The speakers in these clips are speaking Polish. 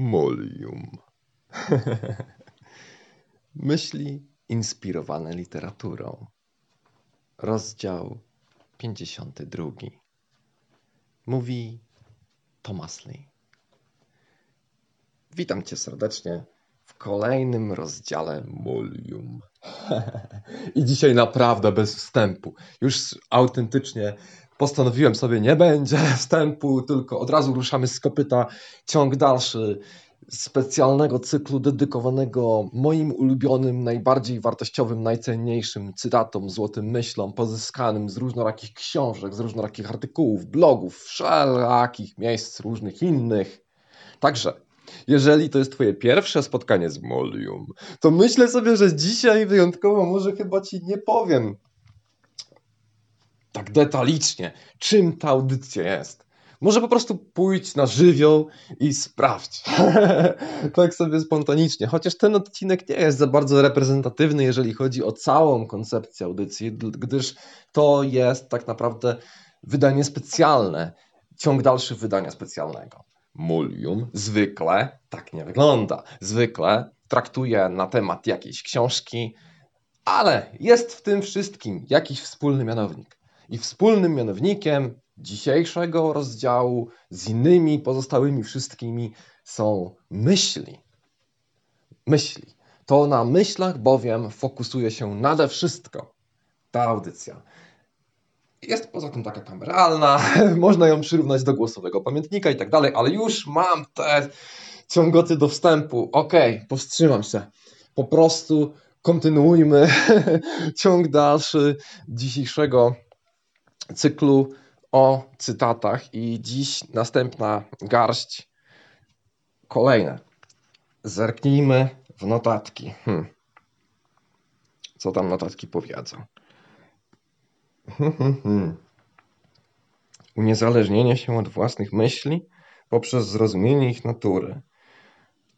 Molium. Myśli inspirowane literaturą. Rozdział 52. Mówi Thomas Lee. Witam cię serdecznie w kolejnym rozdziale Molium. I dzisiaj naprawdę bez wstępu. Już autentycznie postanowiłem sobie, nie będzie wstępu, tylko od razu ruszamy z kopyta. Ciąg dalszy specjalnego cyklu dedykowanego moim ulubionym, najbardziej wartościowym, najcenniejszym cytatom, złotym myślom, pozyskanym z różnorakich książek, z różnorakich artykułów, blogów, wszelakich miejsc różnych innych. Także jeżeli to jest Twoje pierwsze spotkanie z Molium, to myślę sobie, że dzisiaj wyjątkowo może chyba Ci nie powiem tak detalicznie, czym ta audycja jest. Może po prostu pójdź na żywioł i sprawdź. tak sobie spontanicznie. Chociaż ten odcinek nie jest za bardzo reprezentatywny, jeżeli chodzi o całą koncepcję audycji, gdyż to jest tak naprawdę wydanie specjalne, ciąg dalszy wydania specjalnego. Mulium zwykle tak nie wygląda. Zwykle traktuje na temat jakiejś książki, ale jest w tym wszystkim jakiś wspólny mianownik. I wspólnym mianownikiem dzisiejszego rozdziału z innymi pozostałymi wszystkimi są myśli. Myśli. To na myślach bowiem fokusuje się nade wszystko ta audycja. Jest poza tym taka kameralna, można ją przyrównać do głosowego pamiętnika i tak dalej, ale już mam te ciągoty do wstępu. Okej, okay, powstrzymam się. Po prostu kontynuujmy ciąg dalszy dzisiejszego cyklu o cytatach i dziś następna garść kolejne. Zerknijmy w notatki. Hmm. Co tam notatki powiedzą? Uniezależnienie się od własnych myśli poprzez zrozumienie ich natury.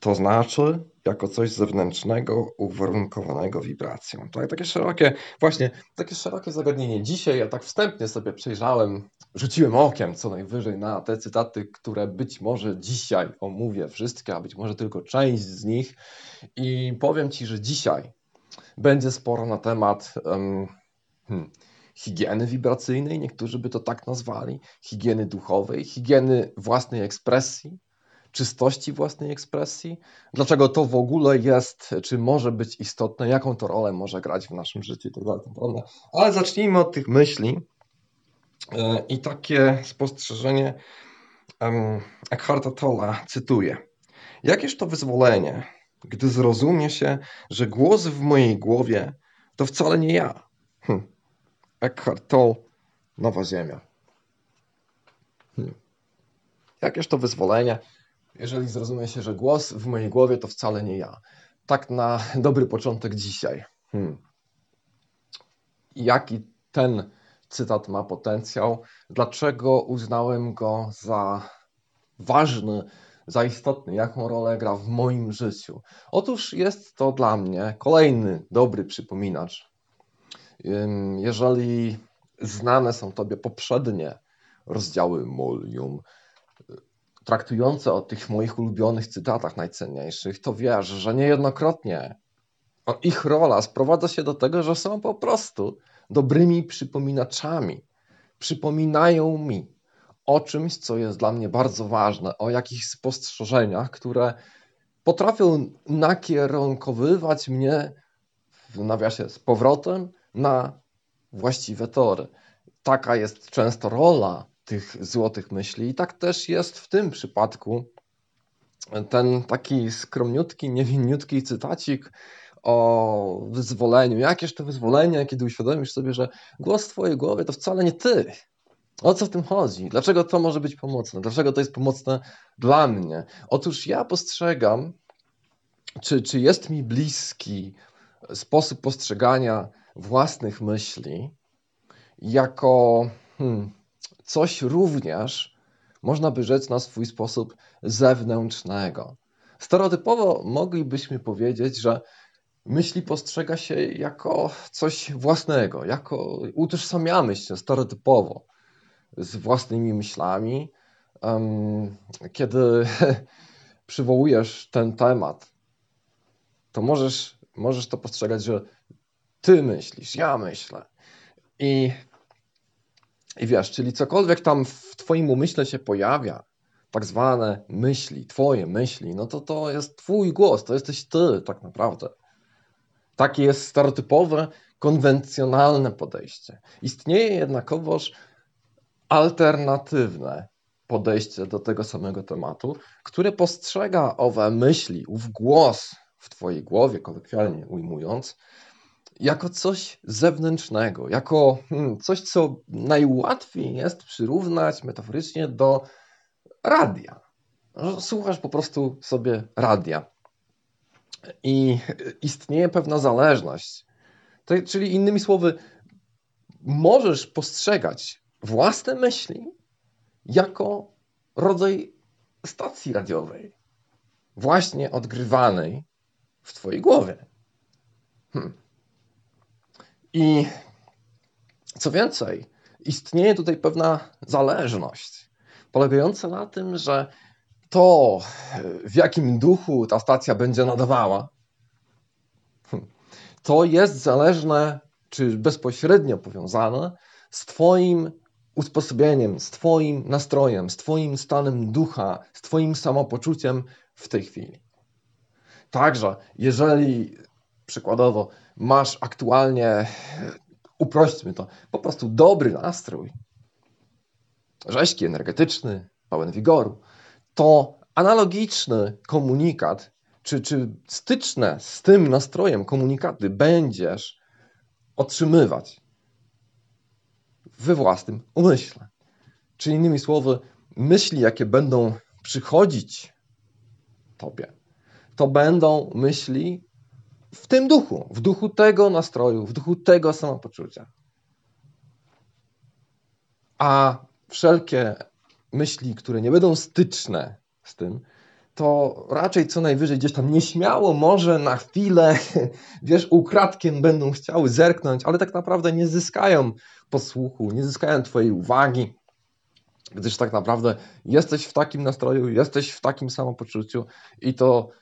To znaczy, jako coś zewnętrznego, uwarunkowanego wibracją. Tak, takie szerokie, właśnie, takie szerokie zagadnienie. Dzisiaj ja tak wstępnie sobie przejrzałem, rzuciłem okiem co najwyżej na te cytaty, które być może dzisiaj omówię wszystkie, a być może tylko część z nich i powiem Ci, że dzisiaj będzie sporo na temat um, hmm, higieny wibracyjnej, niektórzy by to tak nazwali, higieny duchowej, higieny własnej ekspresji, czystości własnej ekspresji, dlaczego to w ogóle jest, czy może być istotne, jaką to rolę może grać w naszym życiu itd. Ale zacznijmy od tych myśli e, i takie spostrzeżenie Eckharta Tolla, cytuję. Jakież to wyzwolenie, gdy zrozumie się, że głos w mojej głowie to wcale nie ja. Hm. Eckhart Tolle, Nowa Ziemia. Hmm. Jakież to wyzwolenie, jeżeli zrozumie się, że głos w mojej głowie to wcale nie ja. Tak na dobry początek dzisiaj. Hmm. Jaki ten cytat ma potencjał? Dlaczego uznałem go za ważny, za istotny? Jaką rolę gra w moim życiu? Otóż jest to dla mnie kolejny dobry przypominacz. Jeżeli znane są Tobie poprzednie rozdziały Molium, traktujące o tych moich ulubionych cytatach najcenniejszych, to wiesz, że niejednokrotnie ich rola sprowadza się do tego, że są po prostu dobrymi przypominaczami. Przypominają mi o czymś, co jest dla mnie bardzo ważne, o jakichś spostrzeżeniach, które potrafią nakierunkowywać mnie w nawiasie z powrotem na właściwe tory. Taka jest często rola tych złotych myśli. I tak też jest w tym przypadku. Ten taki skromniutki, niewinniutki cytacik o wyzwoleniu. Jakież to wyzwolenie, kiedy uświadomisz sobie, że głos w twojej głowie to wcale nie ty. O co w tym chodzi? Dlaczego to może być pomocne? Dlaczego to jest pomocne dla mnie? Otóż ja postrzegam, czy, czy jest mi bliski sposób postrzegania własnych myśli jako hmm, coś również, można by rzec, na swój sposób zewnętrznego. Stereotypowo moglibyśmy powiedzieć, że myśli postrzega się jako coś własnego, jako utożsamiamy się stereotypowo z własnymi myślami. Kiedy przywołujesz ten temat, to możesz, możesz to postrzegać, że ty myślisz, ja myślę. I, I wiesz, czyli cokolwiek tam w twoim umyśle się pojawia, tak zwane myśli, twoje myśli, no to to jest twój głos, to jesteś ty tak naprawdę. Takie jest stereotypowe, konwencjonalne podejście. Istnieje jednakowoż alternatywne podejście do tego samego tematu, które postrzega owe myśli, ów głos w Twojej głowie, kolokwialnie ujmując, jako coś zewnętrznego, jako hmm, coś, co najłatwiej jest przyrównać metaforycznie do radia. Słuchasz po prostu sobie radia. I istnieje pewna zależność. Czyli innymi słowy, możesz postrzegać własne myśli jako rodzaj stacji radiowej, właśnie odgrywanej w Twojej głowie. Hmm. I co więcej, istnieje tutaj pewna zależność, polegająca na tym, że to, w jakim duchu ta stacja będzie nadawała, hmm, to jest zależne, czy bezpośrednio powiązane z Twoim usposobieniem, z Twoim nastrojem, z Twoim stanem ducha, z Twoim samopoczuciem w tej chwili. Także, jeżeli przykładowo masz aktualnie, uprośćmy to, po prostu dobry nastrój, rzeźki, energetyczny, pełen wigoru, to analogiczny komunikat, czy, czy styczne z tym nastrojem komunikaty będziesz otrzymywać we własnym umyśle. Czy innymi słowy, myśli, jakie będą przychodzić Tobie, to będą myśli w tym duchu, w duchu tego nastroju, w duchu tego samopoczucia. A wszelkie myśli, które nie będą styczne z tym, to raczej co najwyżej gdzieś tam nieśmiało, może na chwilę, wiesz, ukradkiem będą chciały zerknąć, ale tak naprawdę nie zyskają posłuchu, nie zyskają Twojej uwagi, gdyż tak naprawdę jesteś w takim nastroju, jesteś w takim samopoczuciu i to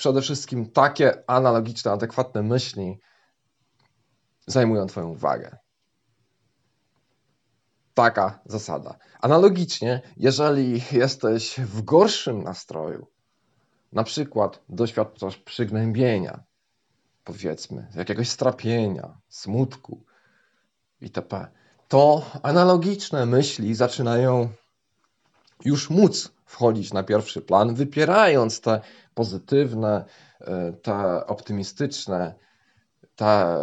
przede wszystkim takie analogiczne, adekwatne myśli zajmują Twoją uwagę. Taka zasada. Analogicznie, jeżeli jesteś w gorszym nastroju, na przykład doświadczasz przygnębienia, powiedzmy, jakiegoś strapienia, smutku itp., to analogiczne myśli zaczynają już móc wchodzić na pierwszy plan, wypierając te pozytywne, te optymistyczne, te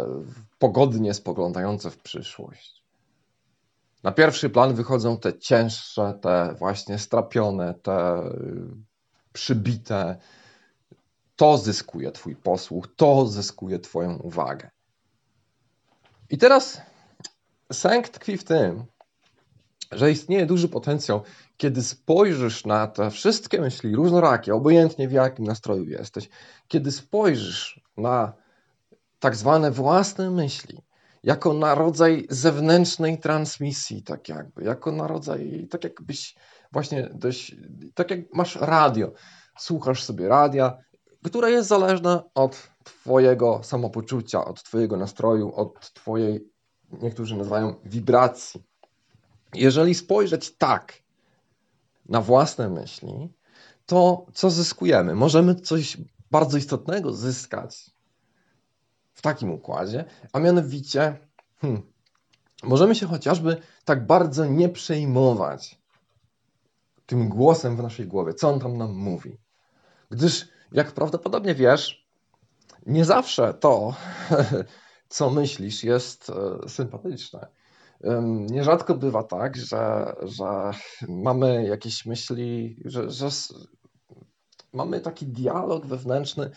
pogodnie spoglądające w przyszłość. Na pierwszy plan wychodzą te cięższe, te właśnie strapione, te przybite. To zyskuje Twój posłuch, to zyskuje Twoją uwagę. I teraz sęk tkwi w tym, że istnieje duży potencjał, kiedy spojrzysz na te wszystkie myśli różnorakie, obojętnie w jakim nastroju jesteś, kiedy spojrzysz na tak zwane własne myśli, jako na rodzaj zewnętrznej transmisji, tak jakby, jako na rodzaj, tak jakbyś właśnie dość, tak jak masz radio, słuchasz sobie radia, które jest zależne od Twojego samopoczucia, od Twojego nastroju, od Twojej, niektórzy nazywają wibracji. Jeżeli spojrzeć tak na własne myśli, to co zyskujemy? Możemy coś bardzo istotnego zyskać w takim układzie, a mianowicie hmm, możemy się chociażby tak bardzo nie przejmować tym głosem w naszej głowie, co on tam nam mówi. Gdyż, jak prawdopodobnie wiesz, nie zawsze to, co myślisz, jest e, sympatyczne. Nierzadko bywa tak, że, że mamy jakieś myśli, że, że mamy taki dialog wewnętrzny,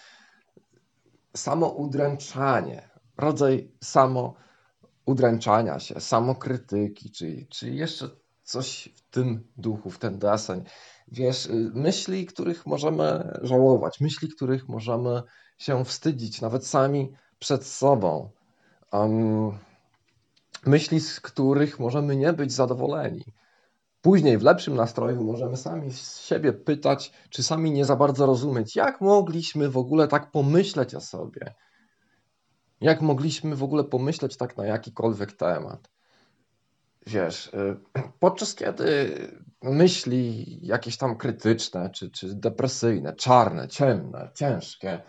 samoudręczanie, rodzaj samoudręczania się, samokrytyki, czy, jeszcze coś w tym duchu, w ten deseń. Wiesz, y, myśli, których możemy żałować, myśli, których możemy się wstydzić, nawet sami przed sobą. Um, myśli, z których możemy nie być zadowoleni. Później w lepszym nastroju możemy sami siebie pytać, czy sami nie za bardzo rozumieć, jak mogliśmy w ogóle tak pomyśleć o sobie. Jak mogliśmy w ogóle pomyśleć tak na jakikolwiek temat. Wiesz, y, podczas kiedy myśli jakieś tam krytyczne, czy, czy depresyjne, czarne, ciemne, ciężkie,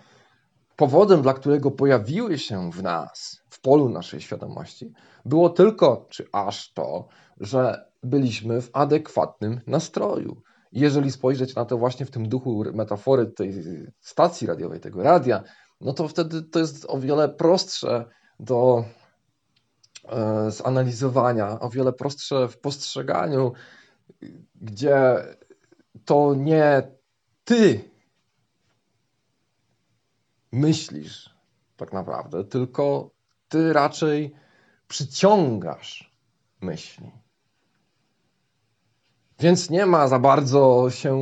powodem, dla którego pojawiły się w nas, polu naszej świadomości, było tylko, czy aż to, że byliśmy w adekwatnym nastroju. Jeżeli spojrzeć na to właśnie w tym duchu metafory tej stacji radiowej, tego radia, no to wtedy to jest o wiele prostsze do e, zanalizowania, o wiele prostsze w postrzeganiu, gdzie to nie ty myślisz tak naprawdę, tylko ty raczej przyciągasz myśli. Więc nie ma za bardzo się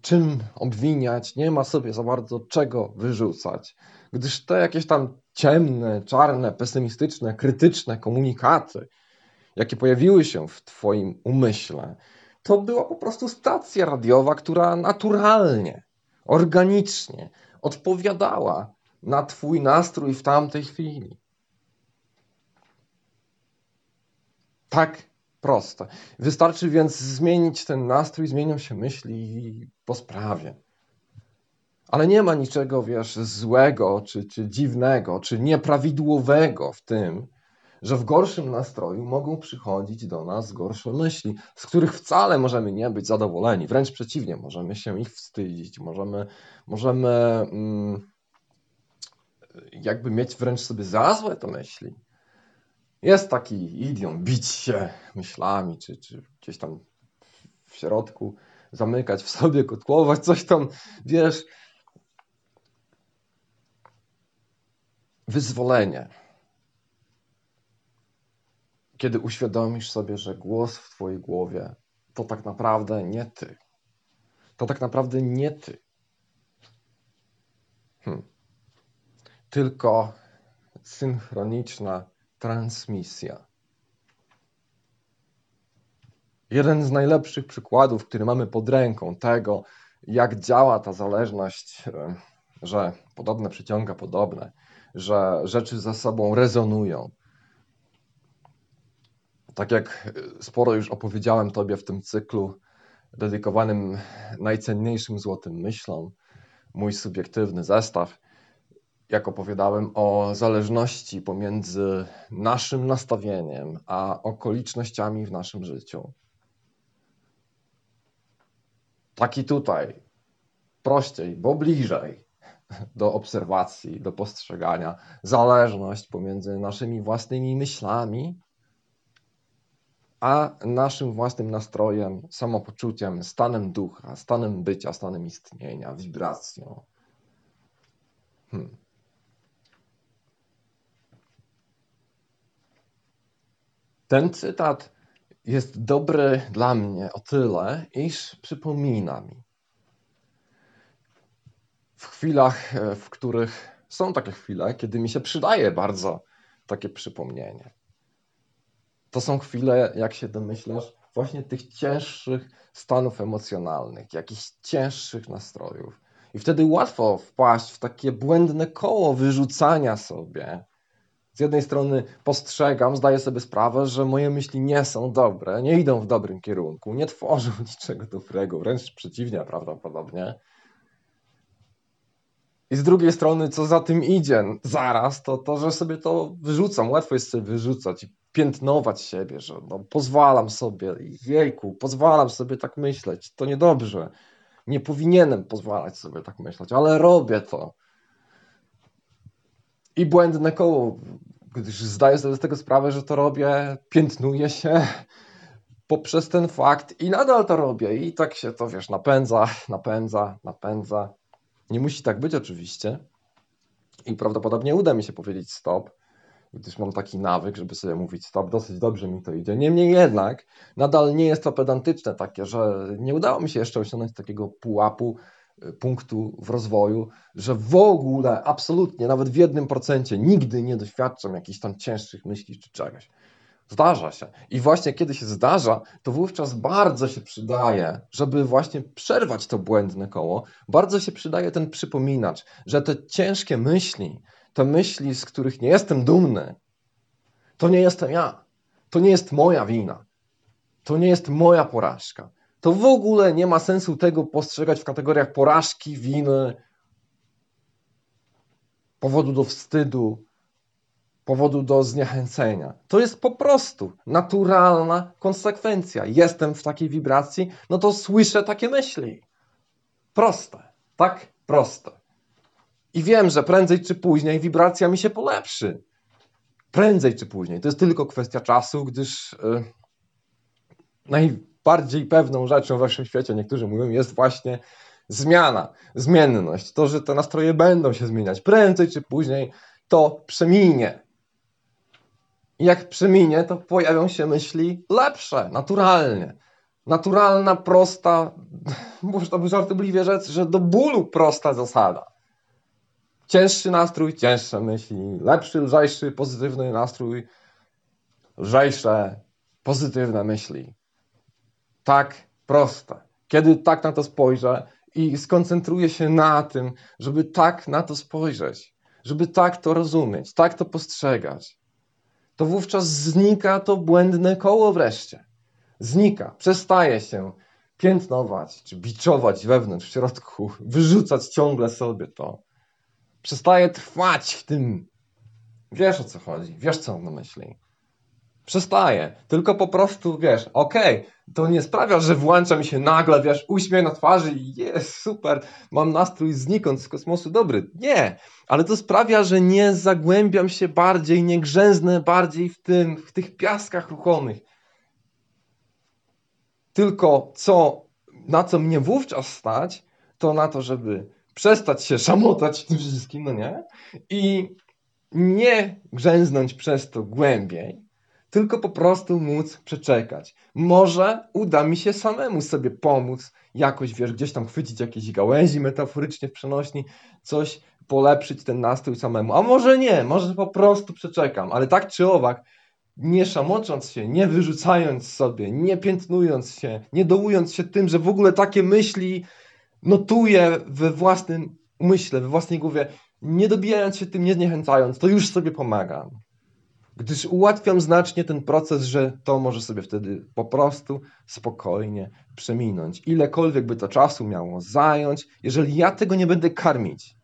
czym obwiniać, nie ma sobie za bardzo czego wyrzucać, gdyż te jakieś tam ciemne, czarne, pesymistyczne, krytyczne komunikaty, jakie pojawiły się w Twoim umyśle, to była po prostu stacja radiowa, która naturalnie, organicznie odpowiadała na Twój nastrój w tamtej chwili. Tak proste. Wystarczy więc zmienić ten nastrój, zmienią się myśli po sprawie. Ale nie ma niczego, wiesz, złego, czy, czy dziwnego, czy nieprawidłowego w tym, że w gorszym nastroju mogą przychodzić do nas gorsze myśli, z których wcale możemy nie być zadowoleni. Wręcz przeciwnie, możemy się ich wstydzić, możemy, możemy mm, jakby mieć wręcz sobie za złe to myśli. Jest taki idiom, bić się myślami, czy, czy gdzieś tam w środku, zamykać w sobie, kotłować, coś tam, wiesz. Wyzwolenie. Kiedy uświadomisz sobie, że głos w Twojej głowie to tak naprawdę nie Ty. To tak naprawdę nie Ty. Hmm. Tylko synchroniczna transmisja. Jeden z najlepszych przykładów, który mamy pod ręką tego, jak działa ta zależność, że podobne przyciąga podobne, że rzeczy ze sobą rezonują. Tak jak sporo już opowiedziałem Tobie w tym cyklu dedykowanym najcenniejszym złotym myślom, mój subiektywny zestaw, jak opowiadałem o zależności pomiędzy naszym nastawieniem a okolicznościami w naszym życiu. Taki tutaj, prościej, bo bliżej do obserwacji, do postrzegania, zależność pomiędzy naszymi własnymi myślami a naszym własnym nastrojem, samopoczuciem, stanem ducha, stanem bycia, stanem istnienia, wibracją. Hmm. Ten cytat jest dobry dla mnie o tyle, iż przypomina mi w chwilach, e, w których są takie chwile, kiedy mi się przydaje bardzo takie przypomnienie. To są chwile, jak się domyślasz, właśnie tych cięższych stanów emocjonalnych, jakichś cięższych nastrojów. I wtedy łatwo wpaść w takie błędne koło wyrzucania sobie z jednej strony postrzegam, zdaję sobie sprawę, że moje myśli nie są dobre, nie idą w dobrym kierunku, nie tworzą niczego dobrego, wręcz przeciwnie prawdopodobnie. I z drugiej strony, co za tym idzie, zaraz, to to, że sobie to wyrzucam. Łatwo jest sobie wyrzucać i piętnować siebie, że no, pozwalam sobie, jejku, pozwalam sobie tak myśleć, to niedobrze. Nie powinienem pozwalać sobie tak myśleć, ale robię to i błędne koło, gdyż zdaję sobie z tego sprawę, że to robię, piętnuję się poprzez ten fakt i nadal to robię i tak się to, wiesz, napędza, napędza, napędza. Nie musi tak być oczywiście i prawdopodobnie uda mi się powiedzieć stop, gdyż mam taki nawyk, żeby sobie mówić stop, dosyć dobrze mi to idzie. Niemniej jednak nadal nie jest to pedantyczne takie, że nie udało mi się jeszcze osiągnąć takiego pułapu, punktu w rozwoju, że w ogóle, absolutnie, nawet w jednym procencie nigdy nie doświadczam jakichś tam cięższych myśli czy czegoś. Zdarza się. I właśnie kiedy się zdarza, to wówczas bardzo się przydaje, żeby właśnie przerwać to błędne koło, bardzo się przydaje ten przypominacz, że te ciężkie myśli, te myśli, z których nie jestem dumny, to nie jestem ja. To nie jest moja wina. To nie jest moja porażka. To w ogóle nie ma sensu tego postrzegać w kategoriach porażki, winy, powodu do wstydu, powodu do zniechęcenia. To jest po prostu naturalna konsekwencja. Jestem w takiej wibracji, no to słyszę takie myśli. Proste, tak? Proste. I wiem, że prędzej czy później wibracja mi się polepszy. Prędzej czy później. To jest tylko kwestia czasu, gdyż yy, najbardziej pewną rzeczą w waszym świecie, niektórzy mówią, jest właśnie zmiana, zmienność. To, że te nastroje będą się zmieniać. Prędzej czy później to przeminie. I jak przeminie, to pojawią się myśli lepsze, naturalnie. Naturalna, prosta, można by żartobliwie rzec, że do bólu prosta zasada. Cięższy nastrój, cięższe myśli, lepszy, lżejszy, pozytywny nastrój, lżejsze, pozytywne myśli. Tak proste. Kiedy tak na to spojrzę i skoncentruję się na tym, żeby tak na to spojrzeć, żeby tak to rozumieć, tak to postrzegać, to wówczas znika to błędne koło wreszcie. Znika, przestaje się piętnować czy biczować wewnątrz, w środku, wyrzucać ciągle sobie to. Przestaje trwać w tym. Wiesz o co chodzi, wiesz co on myśli. Przestaje, tylko po prostu wiesz, okej, okay, to nie sprawia, że włącza mi się nagle, wiesz, uśmiech na twarzy i jest super, mam nastrój znikąd z kosmosu dobry. Nie, ale to sprawia, że nie zagłębiam się bardziej, nie grzęznę bardziej w tym, w tych piaskach ruchomych. Tylko co, na co mnie wówczas stać, to na to, żeby przestać się szamotać tym wszystkim, no nie? I nie grzęznąć przez to głębiej, tylko po prostu móc przeczekać. Może uda mi się samemu sobie pomóc, jakoś wiesz, gdzieś tam chwycić jakieś gałęzi metaforycznie w przenośni, coś polepszyć ten nastrój samemu. A może nie, może po prostu przeczekam, ale tak czy owak, nie szamocząc się, nie wyrzucając sobie, nie piętnując się, nie dołując się tym, że w ogóle takie myśli notuję we własnym umyśle, we własnej głowie, nie dobijając się tym, nie zniechęcając, to już sobie pomagam gdyż ułatwiam znacznie ten proces, że to może sobie wtedy po prostu spokojnie przeminąć. Ilekolwiek by to czasu miało zająć, jeżeli ja tego nie będę karmić,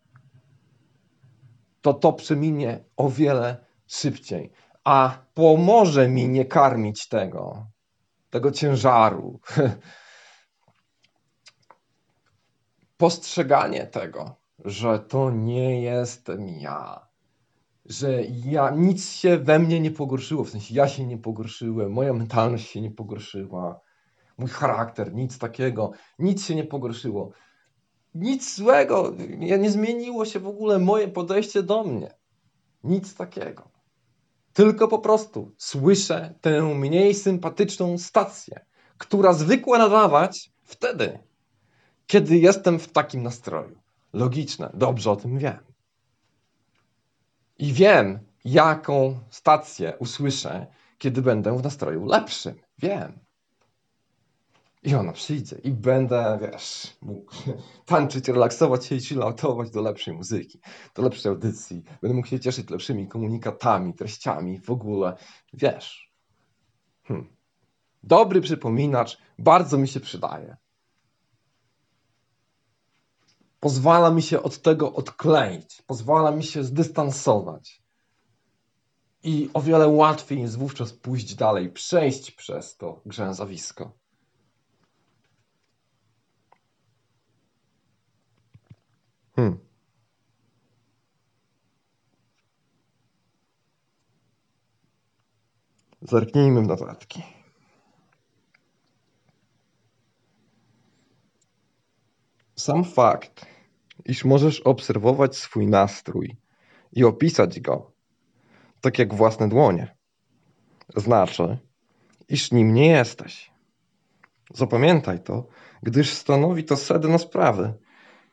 to to przeminie o wiele szybciej. A pomoże mi nie karmić tego, tego ciężaru. Postrzeganie tego, że to nie jestem ja że ja nic się we mnie nie pogorszyło, w sensie ja się nie pogorszyłem, moja mentalność się nie pogorszyła, mój charakter, nic takiego, nic się nie pogorszyło. Nic złego, nie zmieniło się w ogóle moje podejście do mnie. Nic takiego. Tylko po prostu słyszę tę mniej sympatyczną stację, która zwykła nadawać wtedy, kiedy jestem w takim nastroju. Logiczne, dobrze o tym wiem. I wiem, jaką stację usłyszę, kiedy będę w nastroju lepszym. Wiem. I ona przyjdzie i będę, wiesz, mógł tańczyć, relaksować się i chilloutować do lepszej muzyki, do lepszej audycji. Będę mógł się cieszyć lepszymi komunikatami, treściami, w ogóle, wiesz. Hmm. Dobry przypominacz bardzo mi się przydaje pozwala mi się od tego odkleić, pozwala mi się zdystansować. I o wiele łatwiej jest wówczas pójść dalej, przejść przez to grzęzawisko. Hmm. Zerknijmy w notatki. Sam fakt, iż możesz obserwować swój nastrój i opisać go, tak jak własne dłonie, znaczy, iż nim nie jesteś. Zapamiętaj to, gdyż stanowi to sedno sprawy.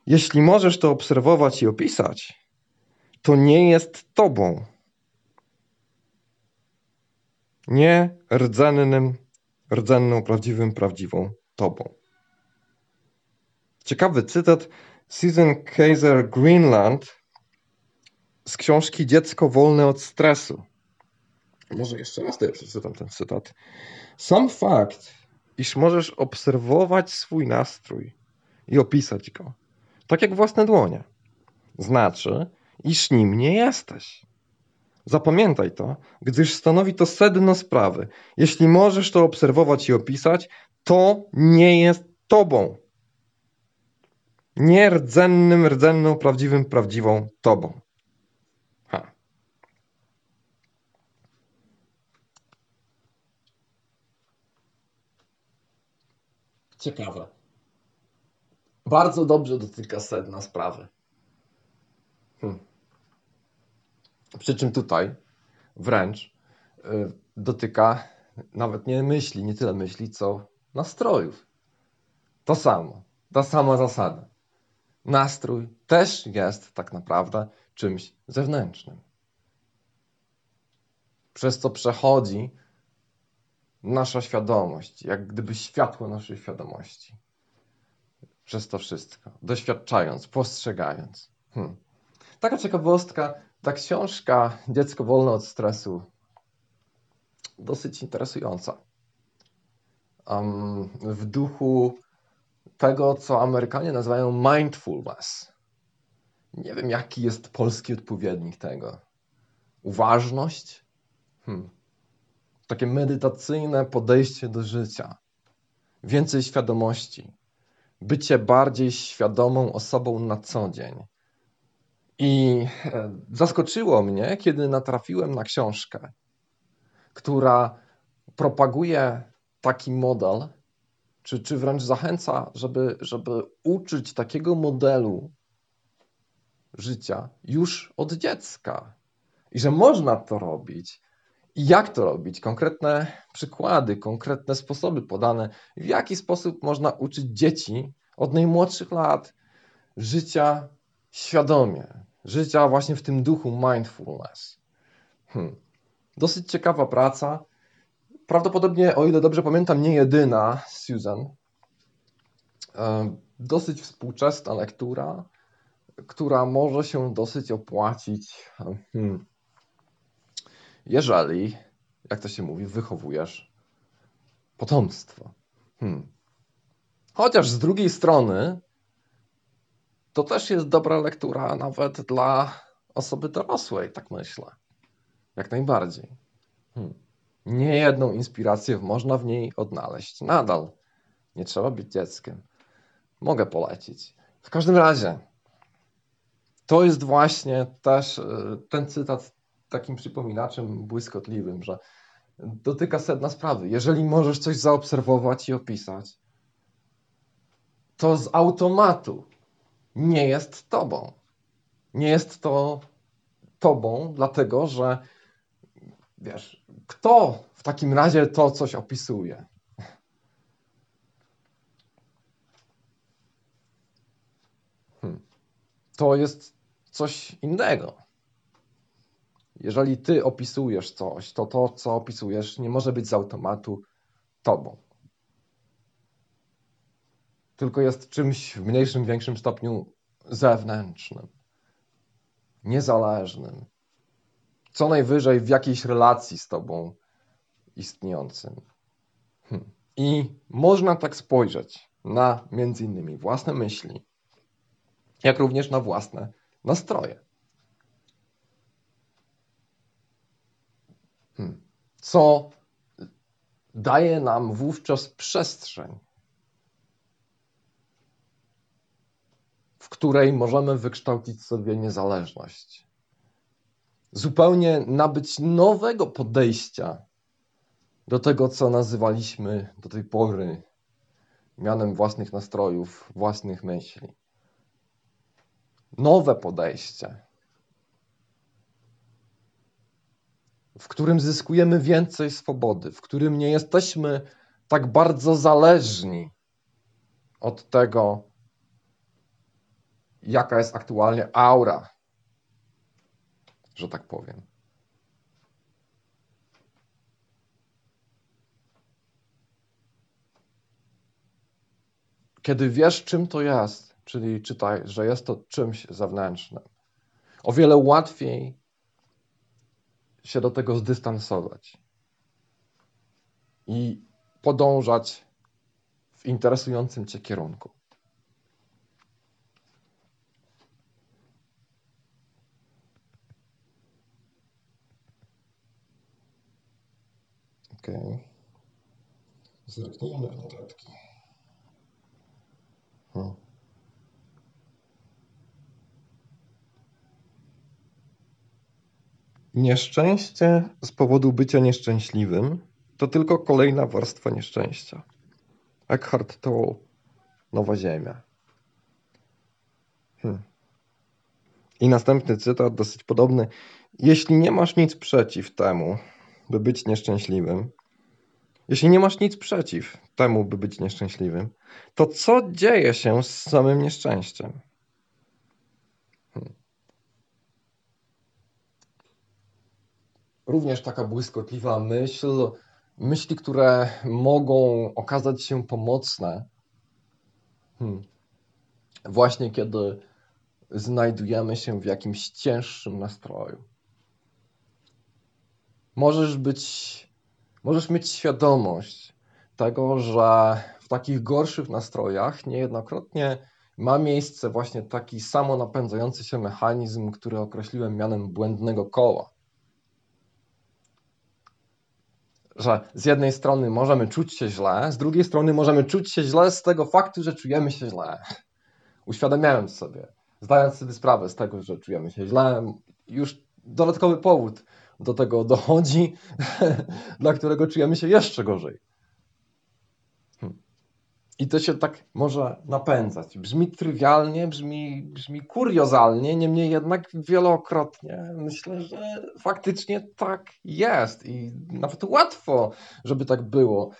Jeśli możesz to obserwować i opisać, to nie jest tobą. Nie rdzennym, rdzenną, prawdziwym, prawdziwą tobą. Ciekawy cytat Susan Kaiser Greenland z książki Dziecko wolne od stresu. Może jeszcze raz tutaj przeczytam ten cytat. Sam fakt, iż możesz obserwować swój nastrój i opisać go, tak jak własne dłonie, znaczy, iż nim nie jesteś. Zapamiętaj to, gdyż stanowi to sedno sprawy. Jeśli możesz to obserwować i opisać, to nie jest tobą. Nie rdzennym, rdzenną, prawdziwym, prawdziwą tobą. Ha. Ciekawe. Bardzo dobrze dotyka sedna sprawy. Hmm. Przy czym tutaj wręcz y, dotyka nawet nie myśli, nie tyle myśli, co nastrojów. To samo, ta sama zasada. Nastrój też jest tak naprawdę czymś zewnętrznym. Przez co przechodzi nasza świadomość, jak gdyby światło naszej świadomości. Przez to wszystko, doświadczając, postrzegając. Hmm. Taka ciekawostka, ta książka Dziecko wolne od stresu dosyć interesująca. Um, w duchu tego, co Amerykanie nazywają mindfulness. Nie wiem, jaki jest polski odpowiednik tego. Uważność? Hmm. Takie medytacyjne podejście do życia. Więcej świadomości. Bycie bardziej świadomą osobą na co dzień. I e, zaskoczyło mnie, kiedy natrafiłem na książkę, która propaguje taki model, czy, czy wręcz zachęca, żeby, żeby uczyć takiego modelu życia już od dziecka. I że można to robić. I jak to robić? Konkretne przykłady, konkretne sposoby podane, w jaki sposób można uczyć dzieci od najmłodszych lat życia świadomie, życia właśnie w tym duchu mindfulness. Hmm. Dosyć ciekawa praca. Prawdopodobnie, o ile dobrze pamiętam, nie jedyna Susan. E, dosyć współczesna lektura, która może się dosyć opłacić, hmm. jeżeli, jak to się mówi, wychowujesz potomstwo. Hmm. Chociaż z drugiej strony, to też jest dobra lektura nawet dla osoby dorosłej, tak myślę. Jak najbardziej. Hmm. Nie jedną inspirację można w niej odnaleźć. Nadal nie trzeba być dzieckiem. Mogę polecić. W każdym razie, to jest właśnie też e, ten cytat takim przypominaczem błyskotliwym, że dotyka sedna sprawy. Jeżeli możesz coś zaobserwować i opisać, to z automatu nie jest tobą. Nie jest to tobą, dlatego że wiesz, kto w takim razie to coś opisuje? Hmm. To jest coś innego. Jeżeli ty opisujesz coś, to to, co opisujesz, nie może być z automatu tobą. Tylko jest czymś w mniejszym, większym stopniu zewnętrznym, niezależnym, co najwyżej w jakiejś relacji z tobą istniejącym. Hm. I można tak spojrzeć na między innymi własne myśli, jak również na własne nastroje. Hmm. Co daje nam wówczas przestrzeń, w której możemy wykształcić sobie niezależność. Zupełnie nabyć nowego podejścia do tego, co nazywaliśmy do tej pory mianem własnych nastrojów, własnych myśli. Nowe podejście, w którym zyskujemy więcej swobody, w którym nie jesteśmy tak bardzo zależni od tego, jaka jest aktualnie aura, że tak powiem. Kiedy wiesz, czym to jest, czyli czytaj, że jest to czymś zewnętrznym, o wiele łatwiej się do tego zdystansować i podążać w interesującym cię kierunku. Okay. Zerknijmy w notatki. Hmm. Nieszczęście z powodu bycia nieszczęśliwym to tylko kolejna warstwa nieszczęścia. Eckhart Tolle, Nowa Ziemia. Hmm. I następny cytat, dosyć podobny. Jeśli nie masz nic przeciw temu, by być nieszczęśliwym, jeśli nie masz nic przeciw temu, by być nieszczęśliwym, to co dzieje się z samym nieszczęściem? Również taka błyskotliwa myśl, myśli, które mogą okazać się pomocne, hmm. właśnie kiedy znajdujemy się w jakimś cięższym nastroju. Możesz być możesz mieć świadomość tego, że w takich gorszych nastrojach niejednokrotnie ma miejsce właśnie taki samo napędzający się mechanizm, który określiłem mianem błędnego koła. Że z jednej strony możemy czuć się źle, z drugiej strony możemy czuć się źle z tego faktu, że czujemy się źle. Uświadamiając sobie, zdając sobie sprawę z tego, że czujemy się źle, już dodatkowy powód do tego dochodzi, dla którego czujemy się jeszcze gorzej. Hmm. I to się tak może napędzać. Brzmi trywialnie, brzmi, brzmi kuriozalnie, niemniej jednak wielokrotnie myślę, że faktycznie tak jest i nawet łatwo, żeby tak było.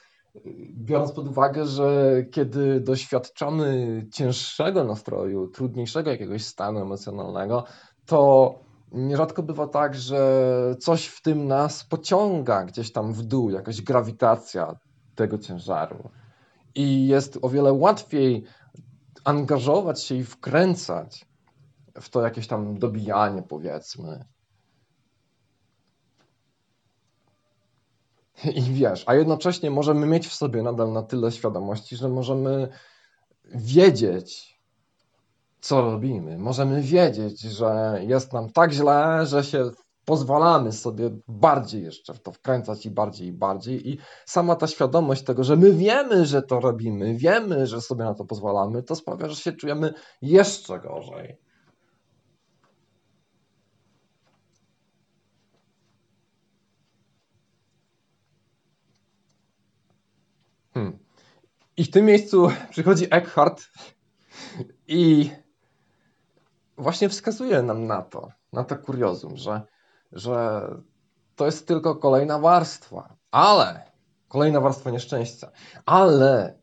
Biorąc pod uwagę, że kiedy doświadczamy cięższego nastroju, trudniejszego jakiegoś stanu emocjonalnego, to Nierzadko bywa tak, że coś w tym nas pociąga gdzieś tam w dół, jakaś grawitacja tego ciężaru. I jest o wiele łatwiej angażować się i wkręcać w to jakieś tam dobijanie, powiedzmy. I wiesz, a jednocześnie możemy mieć w sobie nadal na tyle świadomości, że możemy wiedzieć, co robimy. Możemy wiedzieć, że jest nam tak źle, że się pozwalamy sobie bardziej jeszcze w to wkręcać i bardziej i bardziej. I sama ta świadomość tego, że my wiemy, że to robimy, wiemy, że sobie na to pozwalamy, to sprawia, że się czujemy jeszcze gorzej. Hmm. I w tym miejscu przychodzi Eckhart i właśnie wskazuje nam na to, na to kuriozum, że, że to jest tylko kolejna warstwa, ale kolejna warstwa nieszczęścia, ale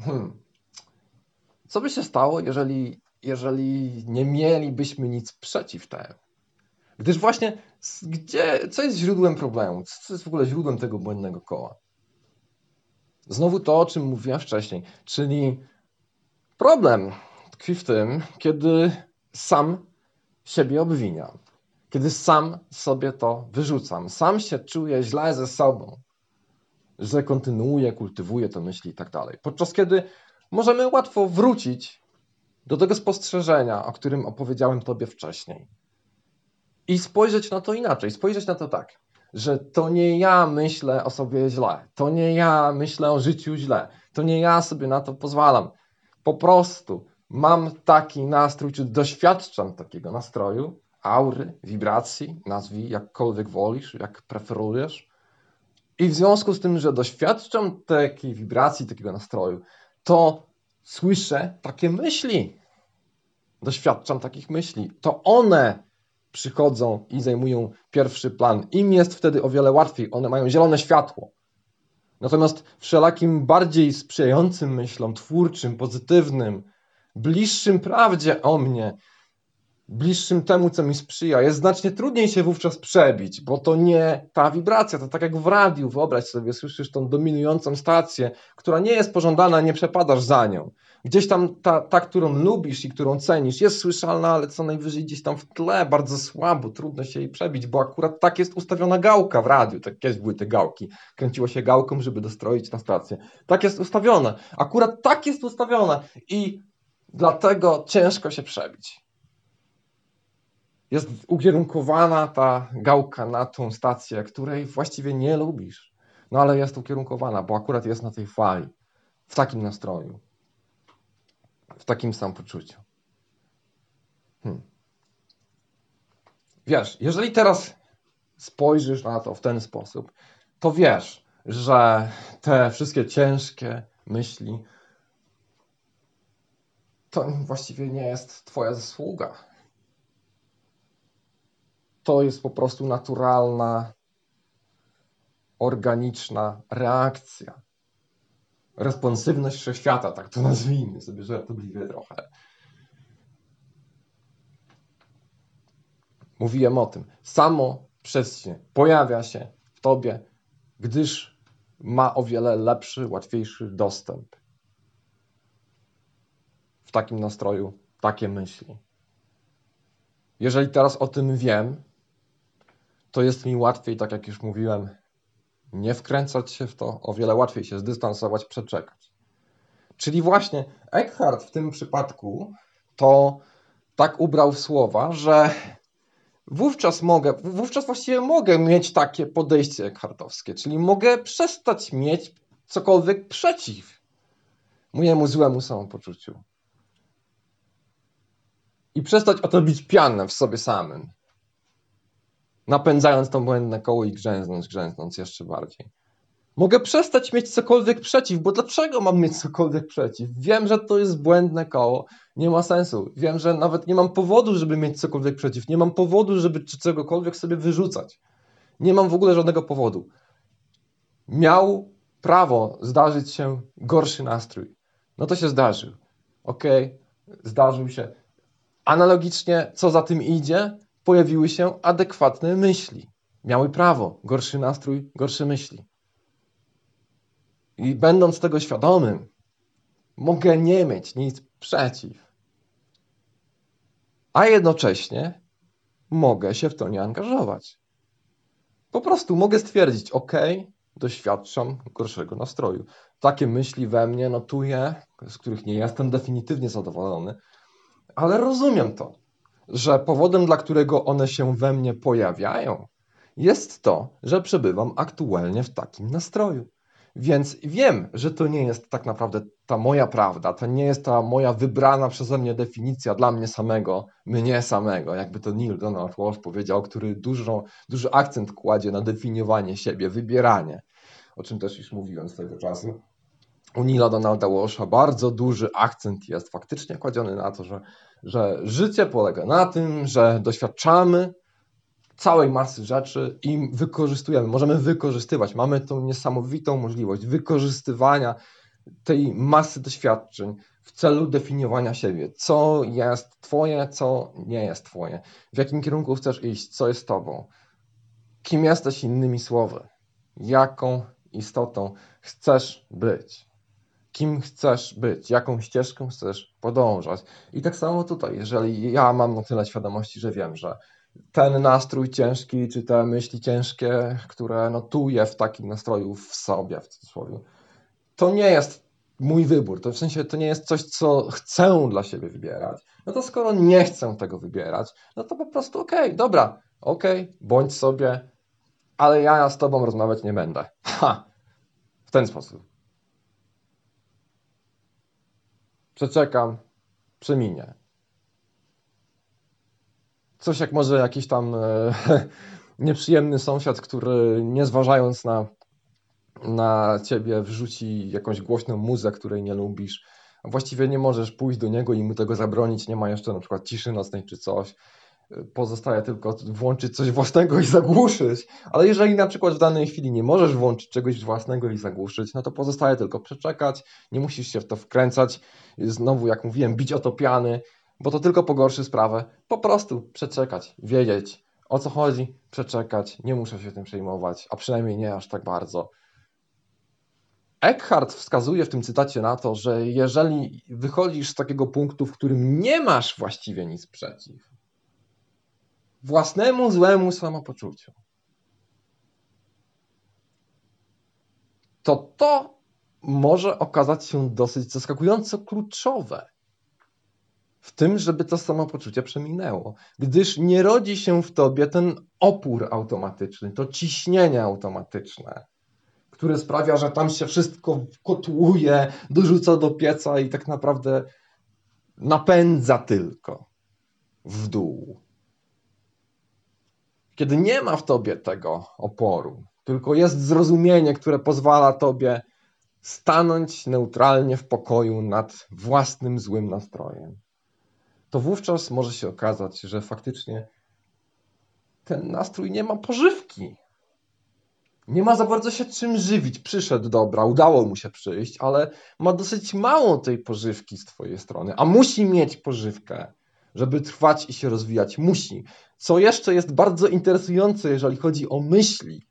hmm, co by się stało, jeżeli, jeżeli nie mielibyśmy nic przeciw temu? Gdyż właśnie, gdzie, co jest źródłem problemu? Co jest w ogóle źródłem tego błędnego koła? Znowu to, o czym mówiłem wcześniej, czyli problem tkwi w tym, kiedy sam siebie obwiniam, kiedy sam sobie to wyrzucam, sam się czuję źle ze sobą, że kontynuuję, kultywuję te myśli i tak dalej. Podczas kiedy możemy łatwo wrócić do tego spostrzeżenia, o którym opowiedziałem Tobie wcześniej. I spojrzeć na to inaczej, spojrzeć na to tak, że to nie ja myślę o sobie źle, to nie ja myślę o życiu źle, to nie ja sobie na to pozwalam. Po prostu mam taki nastrój, czy doświadczam takiego nastroju, aury, wibracji, nazwij jakkolwiek wolisz, jak preferujesz. I w związku z tym, że doświadczam takiej wibracji, takiego nastroju, to słyszę takie myśli. Doświadczam takich myśli. To one przychodzą i zajmują pierwszy plan. Im jest wtedy o wiele łatwiej. One mają zielone światło. Natomiast wszelakim bardziej sprzyjającym myślom, twórczym, pozytywnym, bliższym prawdzie o mnie, bliższym temu, co mi sprzyja, jest znacznie trudniej się wówczas przebić, bo to nie ta wibracja, to tak jak w radiu, wyobraź sobie, słyszysz tą dominującą stację, która nie jest pożądana, nie przepadasz za nią. Gdzieś tam ta, ta, którą lubisz i którą cenisz, jest słyszalna, ale co najwyżej gdzieś tam w tle, bardzo słabo, trudno się jej przebić, bo akurat tak jest ustawiona gałka w radiu, tak kiedyś były te gałki, kręciło się gałką, żeby dostroić na stację. Tak jest ustawione, akurat tak jest ustawione i dlatego ciężko się przebić jest ukierunkowana ta gałka na tą stację, której właściwie nie lubisz. No ale jest ukierunkowana, bo akurat jest na tej fali, w takim nastroju, w takim samopoczuciu. Hmm. Wiesz, jeżeli teraz spojrzysz na to w ten sposób, to wiesz, że te wszystkie ciężkie myśli to właściwie nie jest Twoja zasługa to jest po prostu naturalna, organiczna reakcja. Responsywność wszechświata, tak to nazwijmy sobie żartobliwie trochę. Mówiłem o tym. Samo przez się pojawia się w tobie, gdyż ma o wiele lepszy, łatwiejszy dostęp. W takim nastroju, takie myśli. Jeżeli teraz o tym wiem, to jest mi łatwiej, tak jak już mówiłem, nie wkręcać się w to, o wiele łatwiej się zdystansować, przeczekać. Czyli właśnie Eckhart w tym przypadku to tak ubrał słowa, że wówczas mogę, wówczas właściwie mogę mieć takie podejście Eckhartowskie, czyli mogę przestać mieć cokolwiek przeciw mojemu złemu samopoczuciu. I przestać o to pianę w sobie samym napędzając to błędne koło i grzęznąć, grzęznąc jeszcze bardziej. Mogę przestać mieć cokolwiek przeciw, bo dlaczego mam mieć cokolwiek przeciw? Wiem, że to jest błędne koło, nie ma sensu. Wiem, że nawet nie mam powodu, żeby mieć cokolwiek przeciw. Nie mam powodu, żeby czegokolwiek sobie wyrzucać. Nie mam w ogóle żadnego powodu. Miał prawo zdarzyć się gorszy nastrój. No to się zdarzył. Ok, zdarzył się. Analogicznie, co za tym idzie, pojawiły się adekwatne myśli. Miały prawo, gorszy nastrój, gorsze myśli. I będąc tego świadomym, mogę nie mieć nic przeciw. A jednocześnie mogę się w to nie angażować. Po prostu mogę stwierdzić, ok, doświadczam gorszego nastroju. Takie myśli we mnie notuję, z których nie jestem definitywnie zadowolony, ale rozumiem to że powodem, dla którego one się we mnie pojawiają, jest to, że przebywam aktualnie w takim nastroju. Więc wiem, że to nie jest tak naprawdę ta moja prawda, to nie jest ta moja wybrana przeze mnie definicja dla mnie samego, mnie samego, jakby to Neil Donald Walsh powiedział, który dużo, duży akcent kładzie na definiowanie siebie, wybieranie, o czym też już mówiłem swego czasu. U Neila Donalda Walsha bardzo duży akcent jest faktycznie kładziony na to, że że życie polega na tym, że doświadczamy całej masy rzeczy i wykorzystujemy, możemy wykorzystywać. Mamy tą niesamowitą możliwość wykorzystywania tej masy doświadczeń w celu definiowania siebie. Co jest Twoje, co nie jest Twoje. W jakim kierunku chcesz iść, co jest Tobą. Kim jesteś innymi słowy. Jaką istotą chcesz być kim chcesz być, jaką ścieżką chcesz podążać. I tak samo tutaj, jeżeli ja mam na tyle świadomości, że wiem, że ten nastrój ciężki, czy te myśli ciężkie, które notuję w takim nastroju w sobie, w cudzysłowie, to nie jest mój wybór. To w sensie to nie jest coś, co chcę dla siebie wybierać. No to skoro nie chcę tego wybierać, no to po prostu okej, okay, dobra, okej, okay, bądź sobie, ale ja z tobą rozmawiać nie będę. Ha! W ten sposób. Przeczekam, przeminie. Coś jak może jakiś tam e, nieprzyjemny sąsiad, który nie zważając na, na ciebie wrzuci jakąś głośną muzę, której nie lubisz. Właściwie nie możesz pójść do niego i mu tego zabronić, nie ma jeszcze na przykład ciszy nocnej czy coś pozostaje tylko włączyć coś własnego i zagłuszyć. Ale jeżeli na przykład w danej chwili nie możesz włączyć czegoś własnego i zagłuszyć, no to pozostaje tylko przeczekać, nie musisz się w to wkręcać. Znowu, jak mówiłem, bić o to piany, bo to tylko pogorszy sprawę. Po prostu przeczekać, wiedzieć o co chodzi, przeczekać, nie muszę się tym przejmować, a przynajmniej nie aż tak bardzo. Eckhart wskazuje w tym cytacie na to, że jeżeli wychodzisz z takiego punktu, w którym nie masz właściwie nic przeciw własnemu złemu samopoczuciu, to to może okazać się dosyć zaskakująco kluczowe w tym, żeby to samopoczucie przeminęło, gdyż nie rodzi się w tobie ten opór automatyczny, to ciśnienie automatyczne, które sprawia, że tam się wszystko kotłuje, dorzuca do pieca i tak naprawdę napędza tylko w dół. Kiedy nie ma w tobie tego oporu, tylko jest zrozumienie, które pozwala tobie stanąć neutralnie w pokoju nad własnym złym nastrojem, to wówczas może się okazać, że faktycznie ten nastrój nie ma pożywki. Nie ma za bardzo się czym żywić. Przyszedł, dobra, udało mu się przyjść, ale ma dosyć mało tej pożywki z Twojej strony, a musi mieć pożywkę, żeby trwać i się rozwijać. Musi. Co jeszcze jest bardzo interesujące, jeżeli chodzi o myśli,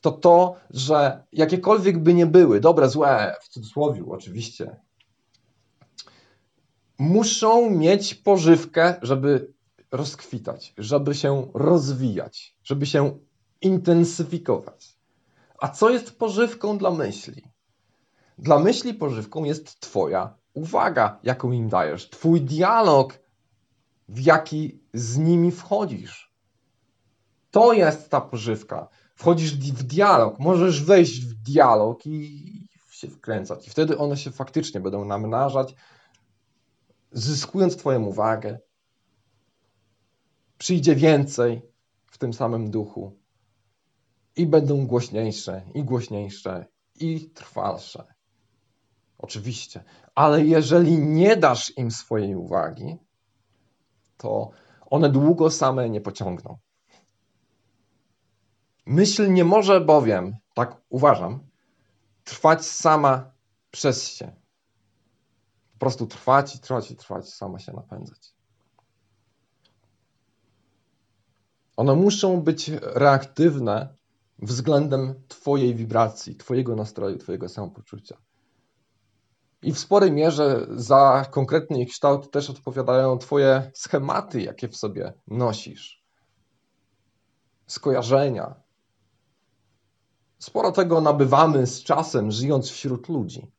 to to, że jakiekolwiek by nie były, dobre, złe, w cudzysłowie oczywiście, muszą mieć pożywkę, żeby rozkwitać, żeby się rozwijać, żeby się intensyfikować. A co jest pożywką dla myśli? Dla myśli pożywką jest Twoja uwaga, jaką im dajesz, Twój dialog, w jaki z nimi wchodzisz. To jest ta pożywka. Wchodzisz w dialog, możesz wejść w dialog i się wkręcać. I wtedy one się faktycznie będą namnażać, zyskując Twoją uwagę. Przyjdzie więcej w tym samym duchu i będą głośniejsze, i głośniejsze, i trwalsze. Oczywiście, ale jeżeli nie dasz im swojej uwagi, to one długo same nie pociągną. Myśl nie może bowiem, tak uważam, trwać sama przez się. Po prostu trwać i trwać i trwać, sama się napędzać. One muszą być reaktywne względem Twojej wibracji, Twojego nastroju, Twojego samopoczucia. I w sporej mierze za konkretny ich kształt też odpowiadają Twoje schematy, jakie w sobie nosisz, skojarzenia. Sporo tego nabywamy z czasem, żyjąc wśród ludzi.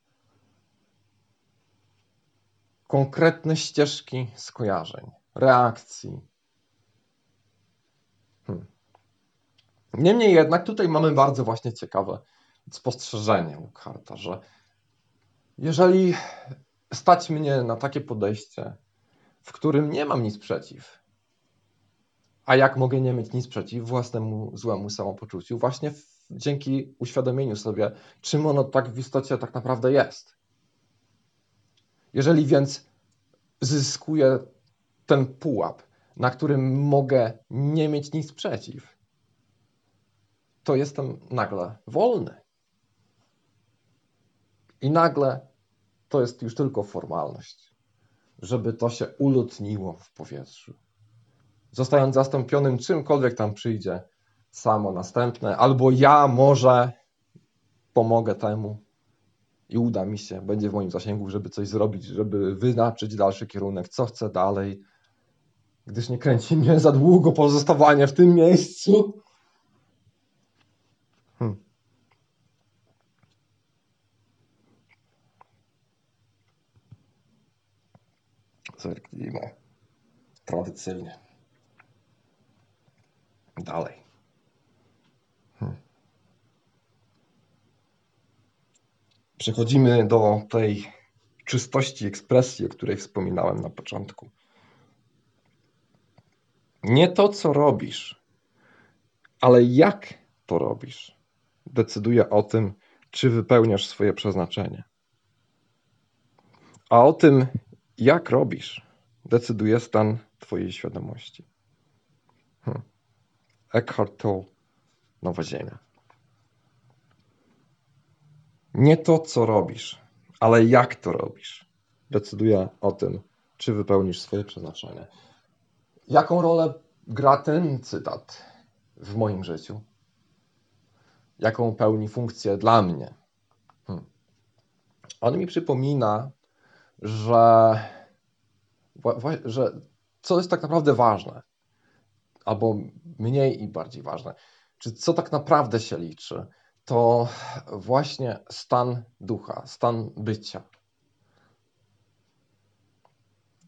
Konkretne ścieżki skojarzeń, reakcji. Hmm. Niemniej jednak tutaj mamy bardzo właśnie ciekawe spostrzeżenie u Karta, że jeżeli stać mnie na takie podejście, w którym nie mam nic przeciw, a jak mogę nie mieć nic przeciw własnemu złemu samopoczuciu, właśnie w, dzięki uświadomieniu sobie, czym ono tak w istocie tak naprawdę jest. Jeżeli więc zyskuję ten pułap, na którym mogę nie mieć nic przeciw, to jestem nagle wolny. I nagle to jest już tylko formalność, żeby to się ulotniło w powietrzu. Zostając zastąpionym czymkolwiek tam przyjdzie, samo następne, albo ja może pomogę temu i uda mi się, będzie w moim zasięgu, żeby coś zrobić, żeby wyznaczyć dalszy kierunek, co chcę dalej, gdyż nie kręci mnie za długo pozostawanie w tym miejscu. Zerknijmy. Tradycyjnie. Dalej. Hmm. Przechodzimy do tej czystości ekspresji, o której wspominałem na początku. Nie to, co robisz, ale jak to robisz, decyduje o tym, czy wypełniasz swoje przeznaczenie. A o tym, jak robisz, decyduje stan Twojej świadomości. Hmm. Eckhart Tolle, Nowa Ziemia. Nie to, co robisz, ale jak to robisz, decyduje o tym, czy wypełnisz swoje przeznaczenie. Jaką rolę gra ten cytat w moim życiu? Jaką pełni funkcję dla mnie? Hmm. On mi przypomina, że, że co jest tak naprawdę ważne, albo mniej i bardziej ważne, czy co tak naprawdę się liczy, to właśnie stan ducha, stan bycia.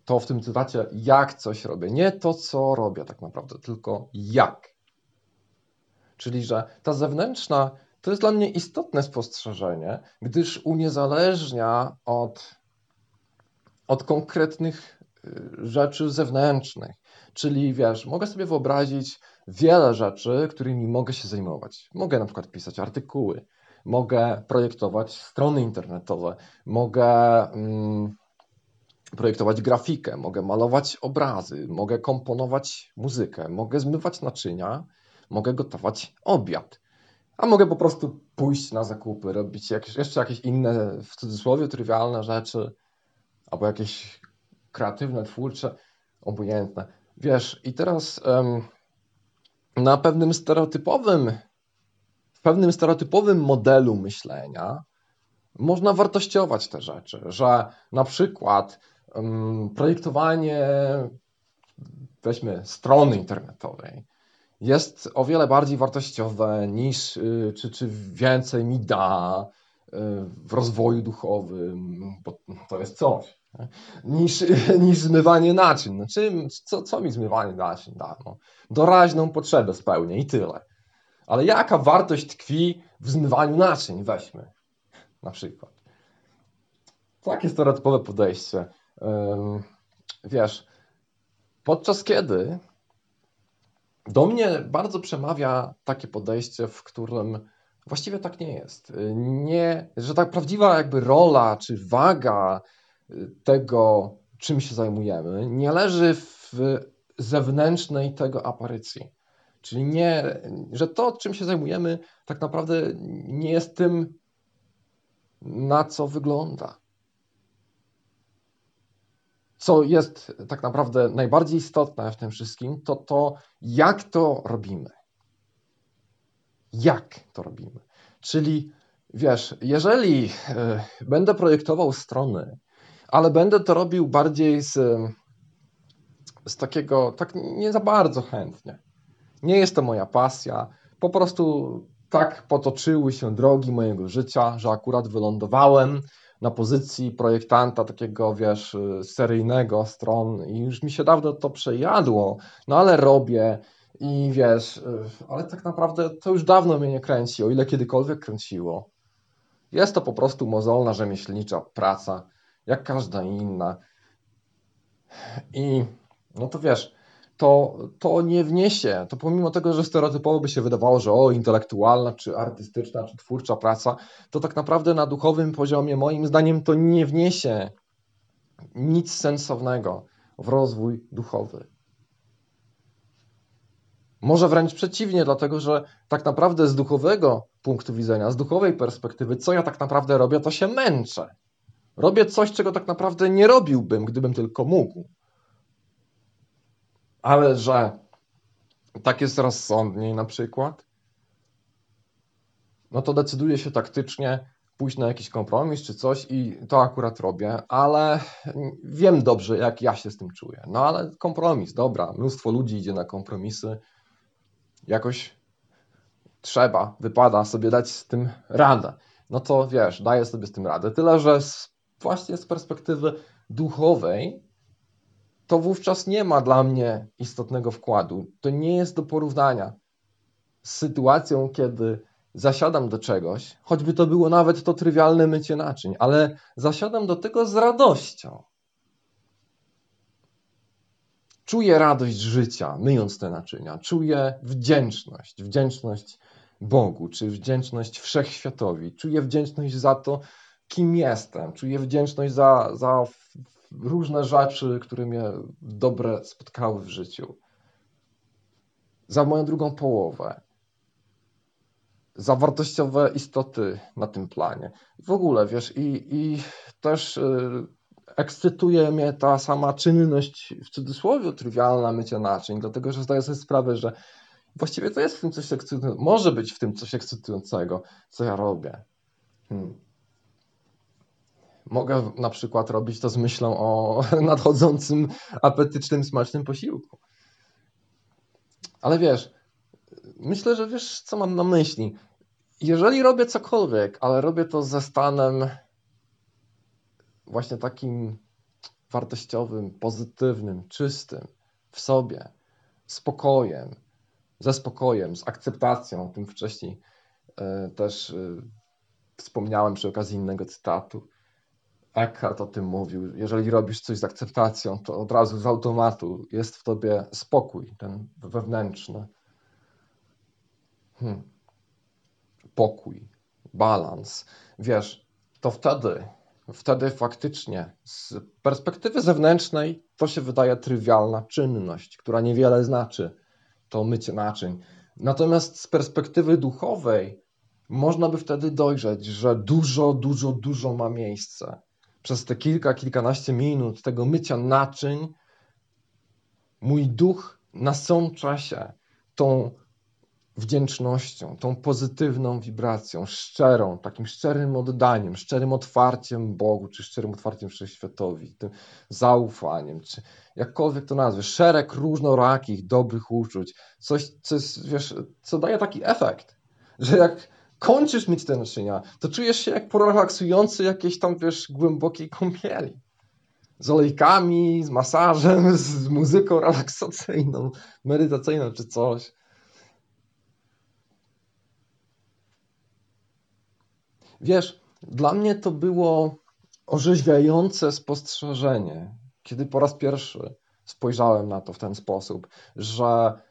To w tym cytacie, jak coś robię. Nie to, co robię tak naprawdę, tylko jak. Czyli, że ta zewnętrzna to jest dla mnie istotne spostrzeżenie, gdyż uniezależnia od, od konkretnych y, rzeczy zewnętrznych. Czyli wiesz, mogę sobie wyobrazić wiele rzeczy, którymi mogę się zajmować. Mogę na przykład pisać artykuły, mogę projektować strony internetowe, mogę mm, projektować grafikę, mogę malować obrazy, mogę komponować muzykę, mogę zmywać naczynia, mogę gotować obiad. A mogę po prostu pójść na zakupy, robić jakieś, jeszcze jakieś inne, w cudzysłowie, trywialne rzeczy, albo jakieś kreatywne, twórcze, obojętne. Wiesz, i teraz na pewnym stereotypowym, w pewnym stereotypowym modelu myślenia można wartościować te rzeczy, że na przykład projektowanie, weźmy strony internetowej, jest o wiele bardziej wartościowe niż, y, czy, czy więcej mi da w rozwoju duchowym, bo to jest coś, niż, niż zmywanie naczyń. No czym, co, co mi zmywanie naczyń da? No, doraźną potrzebę spełnię i tyle. Ale jaka wartość tkwi w zmywaniu naczyń? Weźmy na przykład. Takie stereotypowe podejście. Wiesz, podczas kiedy do mnie bardzo przemawia takie podejście, w którym właściwie tak nie jest. Nie, że tak prawdziwa jakby rola czy waga y, tego, czym się zajmujemy, nie leży w zewnętrznej tego aparycji. Czyli nie, że to, czym się zajmujemy, tak naprawdę nie jest tym, na co wygląda co jest tak naprawdę najbardziej istotne w tym wszystkim, to to, jak to robimy. Jak to robimy. Czyli wiesz, jeżeli e, będę projektował strony, ale będę to robił bardziej z, z takiego, tak nie za bardzo chętnie. Nie jest to moja pasja. Po prostu tak potoczyły się drogi mojego życia, że akurat wylądowałem na pozycji projektanta takiego, wiesz, seryjnego stron i już mi się dawno to przejadło, no ale robię i wiesz, ale tak naprawdę to już dawno mnie nie kręci, o ile kiedykolwiek kręciło. Jest to po prostu mozolna rzemieślnicza praca, jak każda inna. I no to wiesz, to, to nie wniesie, to pomimo tego, że stereotypowo by się wydawało, że o, intelektualna, czy artystyczna, czy twórcza praca, to tak naprawdę na duchowym poziomie, moim zdaniem, to nie wniesie nic sensownego w rozwój duchowy. Może wręcz przeciwnie, dlatego że tak naprawdę z duchowego punktu widzenia, z duchowej perspektywy, co ja tak naprawdę robię, to się męczę. Robię coś, czego tak naprawdę nie robiłbym, gdybym tylko mógł ale że tak jest rozsądniej na przykład, no to decyduję się taktycznie pójść na jakiś kompromis czy coś i to akurat robię, ale wiem dobrze, jak ja się z tym czuję. No ale kompromis, dobra, mnóstwo ludzi idzie na kompromisy, jakoś trzeba, wypada sobie dać z tym radę. No to wiesz, daję sobie z tym radę. Tyle, że z, właśnie z perspektywy duchowej to wówczas nie ma dla mnie istotnego wkładu. To nie jest do porównania z sytuacją, kiedy zasiadam do czegoś, choćby to było nawet to trywialne mycie naczyń, ale zasiadam do tego z radością. Czuję radość życia, myjąc te naczynia. Czuję wdzięczność, wdzięczność Bogu, czy wdzięczność wszechświatowi. Czuję wdzięczność za to, kim jestem. Czuję wdzięczność za, za różne rzeczy, które mnie dobre spotkały w życiu. Za moją drugą połowę. Za wartościowe istoty na tym planie. W ogóle, wiesz, i, i też y, ekscytuje mnie ta sama czynność, w cudzysłowie, trywialna mycia naczyń, dlatego że zdaję sobie sprawę, że właściwie to jest w tym coś ekscytującego, może być w tym coś ekscytującego, co ja robię. Hmm. Mogę na przykład robić to z myślą o nadchodzącym apetycznym, smacznym posiłku. Ale wiesz, myślę, że wiesz, co mam na myśli. Jeżeli robię cokolwiek, ale robię to ze stanem właśnie takim wartościowym, pozytywnym, czystym w sobie, spokojem, ze spokojem, z akceptacją, o tym wcześniej e, też e, wspomniałem przy okazji innego cytatu. Eckhart o tym mówił. Jeżeli robisz coś z akceptacją, to od razu z automatu jest w tobie spokój, ten wewnętrzny. Hmm. Pokój, balans. Wiesz, to wtedy, wtedy faktycznie z perspektywy zewnętrznej to się wydaje trywialna czynność, która niewiele znaczy. To mycie naczyń. Natomiast z perspektywy duchowej można by wtedy dojrzeć, że dużo, dużo, dużo ma miejsce przez te kilka, kilkanaście minut tego mycia naczyń, mój duch nasącza się tą wdzięcznością, tą pozytywną wibracją, szczerą, takim szczerym oddaniem, szczerym otwarciem Bogu, czy szczerym otwarciem Wszechświatowi, tym zaufaniem, czy jakkolwiek to nazwy, szereg różnorakich, dobrych uczuć, coś, co, jest, wiesz, co daje taki efekt, że jak kończysz mieć te naczynia, to czujesz się jak po relaksujący jakiejś tam, wiesz, głębokiej kąpieli. Z olejkami, z masażem, z muzyką relaksacyjną, medytacyjną czy coś. Wiesz, dla mnie to było orzeźwiające spostrzeżenie, kiedy po raz pierwszy spojrzałem na to w ten sposób, że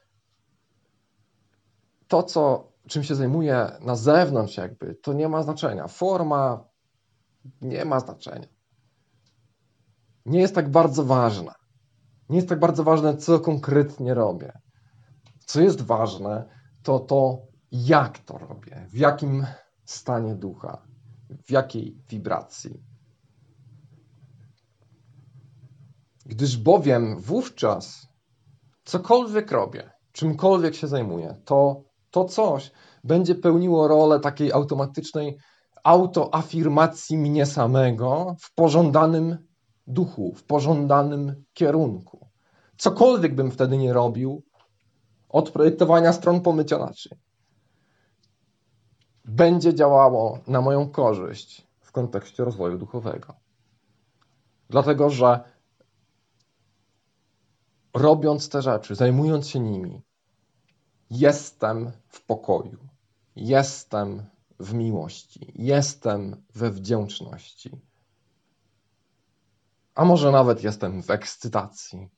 to, co czym się zajmuję na zewnątrz, jakby, to nie ma znaczenia. Forma nie ma znaczenia. Nie jest tak bardzo ważna. Nie jest tak bardzo ważne, co konkretnie robię. Co jest ważne, to to, jak to robię, w jakim stanie ducha, w jakiej wibracji. Gdyż bowiem wówczas cokolwiek robię, czymkolwiek się zajmuję, to to coś będzie pełniło rolę takiej automatycznej autoafirmacji mnie samego w pożądanym duchu, w pożądanym kierunku. Cokolwiek bym wtedy nie robił, od projektowania stron pomycia naczyń, będzie działało na moją korzyść w kontekście rozwoju duchowego. Dlatego, że robiąc te rzeczy, zajmując się nimi, Jestem w pokoju, jestem w miłości, jestem we wdzięczności. A może nawet jestem w ekscytacji,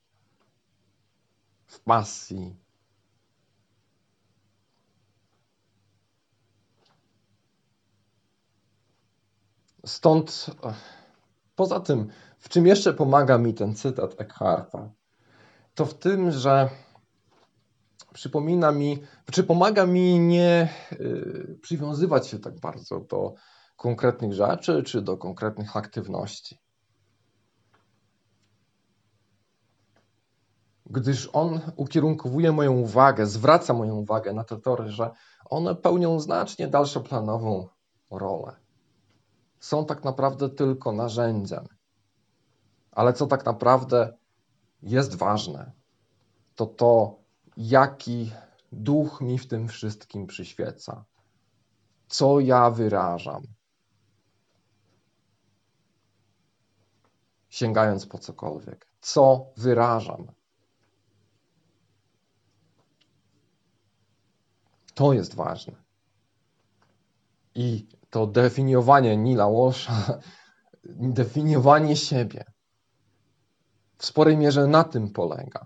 w pasji. Stąd, poza tym, w czym jeszcze pomaga mi ten cytat Eckharta, to w tym, że przypomina mi, czy pomaga mi nie y, przywiązywać się tak bardzo do konkretnych rzeczy czy do konkretnych aktywności. Gdyż on ukierunkowuje moją uwagę, zwraca moją uwagę na te tory, że one pełnią znacznie dalszoplanową rolę. Są tak naprawdę tylko narzędziem. Ale co tak naprawdę jest ważne, to to, jaki duch mi w tym wszystkim przyświeca, co ja wyrażam. Sięgając po cokolwiek, co wyrażam. To jest ważne. I to definiowanie Nila Walsha, definiowanie siebie w sporej mierze na tym polega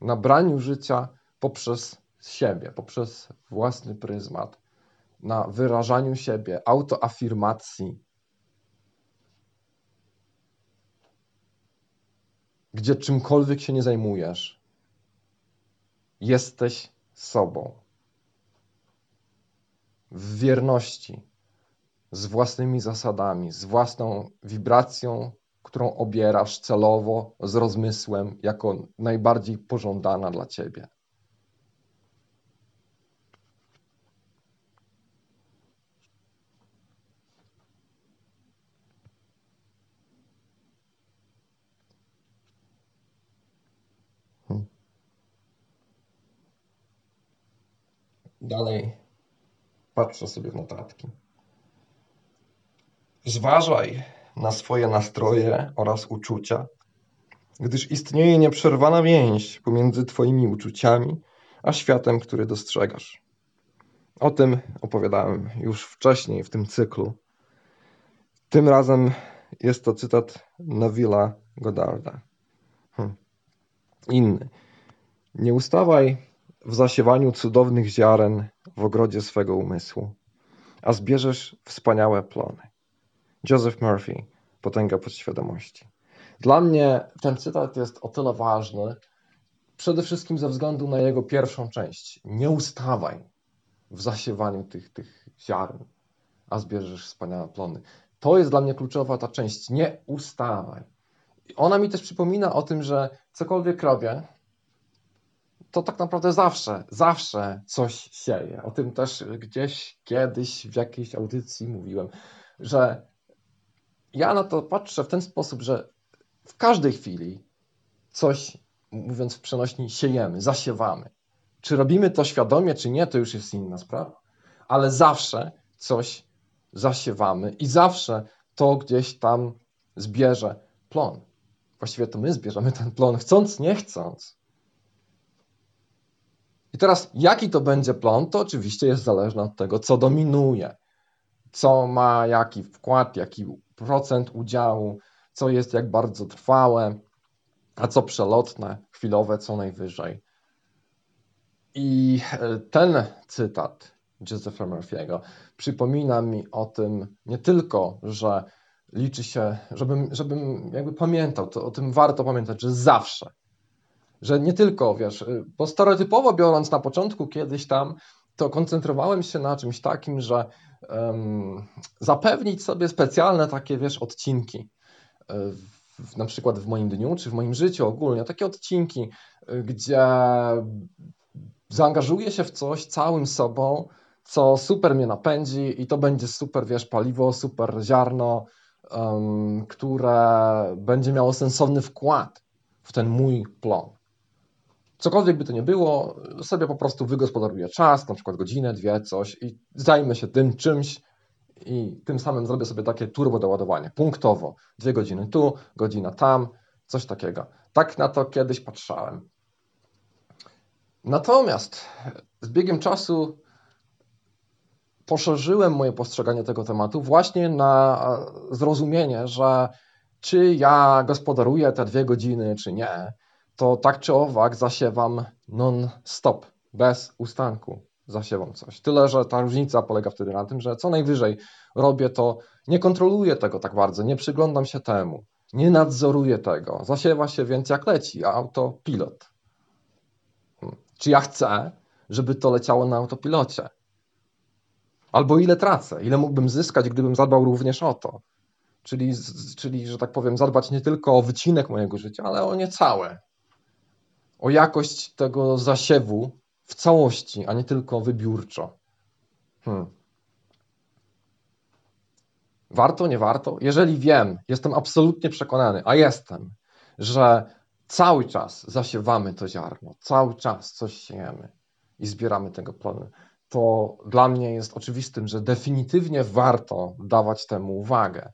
na braniu życia poprzez siebie, poprzez własny pryzmat, na wyrażaniu siebie, autoafirmacji, gdzie czymkolwiek się nie zajmujesz, jesteś sobą. W wierności z własnymi zasadami, z własną wibracją, którą obierasz celowo, z rozmysłem, jako najbardziej pożądana dla ciebie. Hmm. Dalej patrzę sobie w notatki. Zważaj na swoje nastroje oraz uczucia, gdyż istnieje nieprzerwana więź pomiędzy Twoimi uczuciami a światem, który dostrzegasz. O tym opowiadałem już wcześniej w tym cyklu. Tym razem jest to cytat Neville'a Goddarda. Hm. Inny. Nie ustawaj w zasiewaniu cudownych ziaren w ogrodzie swego umysłu, a zbierzesz wspaniałe plony. Joseph Murphy, Potęga podświadomości. Dla mnie ten cytat jest o tyle ważny, przede wszystkim ze względu na jego pierwszą część. Nie ustawaj w zasiewaniu tych, tych ziaren, a zbierzesz wspaniałe plony. To jest dla mnie kluczowa ta część. Nie ustawaj. Ona mi też przypomina o tym, że cokolwiek robię, to tak naprawdę zawsze, zawsze coś sieje. O tym też gdzieś kiedyś w jakiejś audycji mówiłem, że ja na to patrzę w ten sposób, że w każdej chwili coś, mówiąc w przenośni, siejemy, zasiewamy. Czy robimy to świadomie, czy nie, to już jest inna sprawa. Ale zawsze coś zasiewamy i zawsze to gdzieś tam zbierze plon. Właściwie to my zbierzemy ten plon, chcąc, nie chcąc. Teraz, jaki to będzie plon, to oczywiście jest zależne od tego, co dominuje, co ma jaki wkład, jaki procent udziału, co jest jak bardzo trwałe, a co przelotne, chwilowe, co najwyżej. I e, ten cytat Josepha Murphy'ego przypomina mi o tym nie tylko, że liczy się, żebym, żebym jakby pamiętał, to o tym warto pamiętać, że zawsze, że nie tylko, wiesz, y, bo stereotypowo biorąc na początku kiedyś tam, to koncentrowałem się na czymś takim, że um, zapewnić sobie specjalne takie, wiesz, odcinki, y, w, na przykład w moim dniu, czy w moim życiu ogólnie, takie odcinki, y, gdzie zaangażuję się w coś całym sobą, co super mnie napędzi i to będzie super, wiesz, paliwo, super ziarno, um, które będzie miało sensowny wkład w ten mój plon cokolwiek by to nie było, sobie po prostu wygospodaruję czas, na przykład godzinę, dwie, coś i zajmę się tym czymś i tym samym zrobię sobie takie turbo doładowanie, punktowo, dwie godziny tu, godzina tam, coś takiego. Tak na to kiedyś patrzałem. Natomiast z biegiem czasu poszerzyłem moje postrzeganie tego tematu właśnie na zrozumienie, że czy ja gospodaruję te dwie godziny, czy nie, to tak czy owak zasiewam non-stop, bez ustanku zasiewam coś. Tyle, że ta różnica polega wtedy na tym, że co najwyżej robię to, nie kontroluję tego tak bardzo, nie przyglądam się temu, nie nadzoruję tego. Zasiewa się więc jak leci, autopilot. Hmm. Czy ja chcę, żeby to leciało na autopilocie? Albo ile tracę, ile mógłbym zyskać, gdybym zadbał również o to? Czyli, czyli, że tak powiem, zadbać nie tylko o wycinek mojego życia, ale o niecałe o jakość tego zasiewu w całości, a nie tylko wybiórczo. Hmm. Warto, nie warto? Jeżeli wiem, jestem absolutnie przekonany, a jestem, że cały czas zasiewamy to ziarno, cały czas coś siejemy i zbieramy tego plony, to dla mnie jest oczywistym, że definitywnie warto dawać temu uwagę.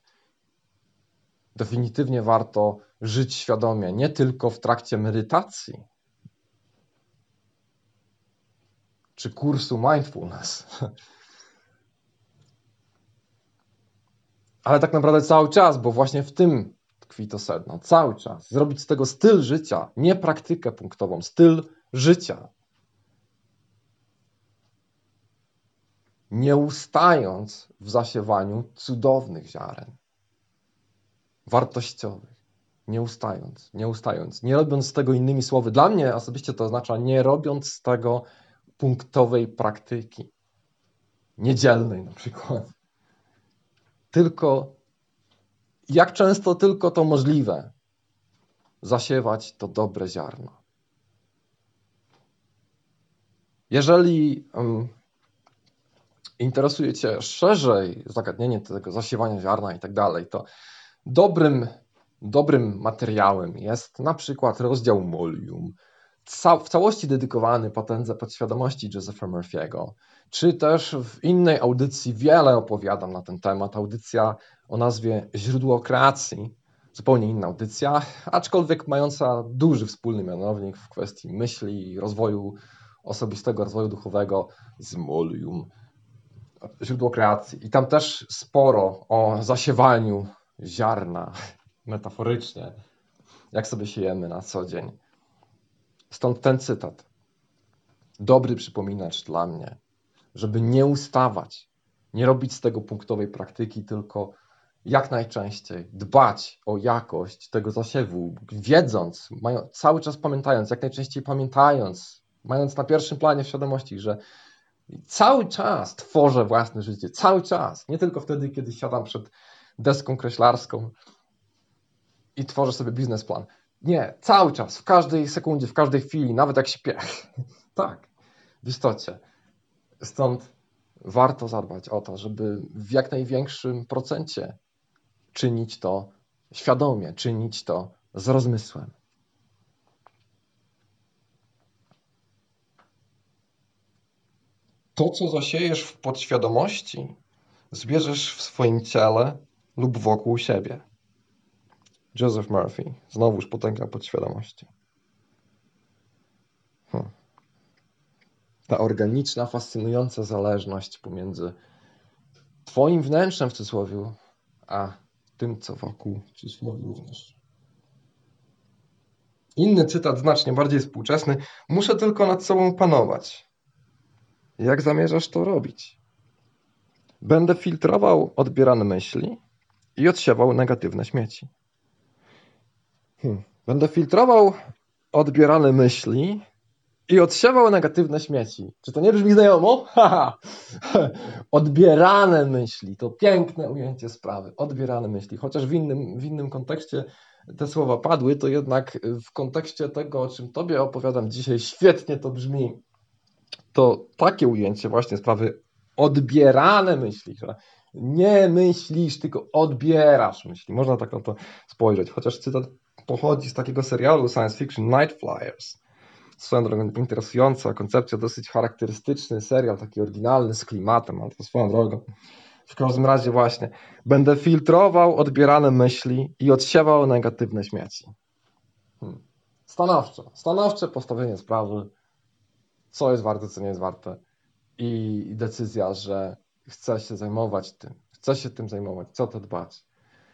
Definitywnie warto żyć świadomie, nie tylko w trakcie medytacji, czy kursu mindfulness. Ale tak naprawdę cały czas, bo właśnie w tym tkwi to sedno. Cały czas. Zrobić z tego styl życia, nie praktykę punktową, styl życia. Nie ustając w zasiewaniu cudownych ziaren, wartościowych. Nie ustając, nie ustając, nie robiąc z tego innymi słowy. Dla mnie osobiście to oznacza nie robiąc z tego punktowej praktyki. Niedzielnej na przykład. tylko jak często tylko to możliwe, zasiewać to dobre ziarno. Jeżeli um, interesuje szerzej zagadnienie tego zasiewania ziarna i tak dalej, to dobrym, dobrym materiałem jest na przykład rozdział Molium, w całości dedykowany potędze podświadomości Josepha Murphy'ego, czy też w innej audycji wiele opowiadam na ten temat. Audycja o nazwie Źródło kreacji, zupełnie inna audycja, aczkolwiek mająca duży wspólny mianownik w kwestii myśli i rozwoju osobistego, rozwoju duchowego z Molium. Źródło kreacji. I tam też sporo o zasiewaniu ziarna, metaforycznie, jak sobie siejemy na co dzień. Stąd ten cytat. Dobry przypominacz dla mnie, żeby nie ustawać, nie robić z tego punktowej praktyki, tylko jak najczęściej dbać o jakość tego zasiewu, wiedząc, mają, cały czas pamiętając, jak najczęściej pamiętając, mając na pierwszym planie świadomości, że cały czas tworzę własne życie, cały czas, nie tylko wtedy, kiedy siadam przed deską kreślarską i tworzę sobie biznesplan. Nie, cały czas, w każdej sekundzie, w każdej chwili, nawet jak śpię. tak, w istocie. Stąd warto zadbać o to, żeby w jak największym procencie czynić to świadomie, czynić to z rozmysłem. To, co zasiejesz w podświadomości, zbierzesz w swoim ciele lub wokół siebie. Joseph Murphy, znowuż potęga podświadomości. Hmm. Ta organiczna, fascynująca zależność pomiędzy Twoim wnętrzem w cudzysłowie, a tym, co wokół w cudzysłowie również. Inny cytat, znacznie bardziej współczesny. Muszę tylko nad sobą panować. Jak zamierzasz to robić? Będę filtrował odbierane myśli i odsiewał negatywne śmieci. Hmm. Będę filtrował odbierane myśli i odsiewał negatywne śmieci. Czy to nie brzmi znajomo? Odbierane myśli to piękne ujęcie sprawy. Odbierane myśli. Chociaż w innym, w innym kontekście te słowa padły, to jednak w kontekście tego, o czym Tobie opowiadam dzisiaj, świetnie to brzmi. To takie ujęcie właśnie sprawy odbierane myśli, że nie myślisz, tylko odbierasz myśli. Można tak na to spojrzeć. Chociaż cytat pochodzi z takiego serialu science fiction Night Flyers. Swoją drogą interesująca koncepcja, dosyć charakterystyczny serial, taki oryginalny, z klimatem, ale to swoją drogą. W każdym razie właśnie, będę filtrował odbierane myśli i odsiewał negatywne śmieci. Hmm. Stanowcze, stanowcze postawienie sprawy, co jest warte, co nie jest warte i decyzja, że chcę się zajmować tym, chcę się tym zajmować, co to dbać.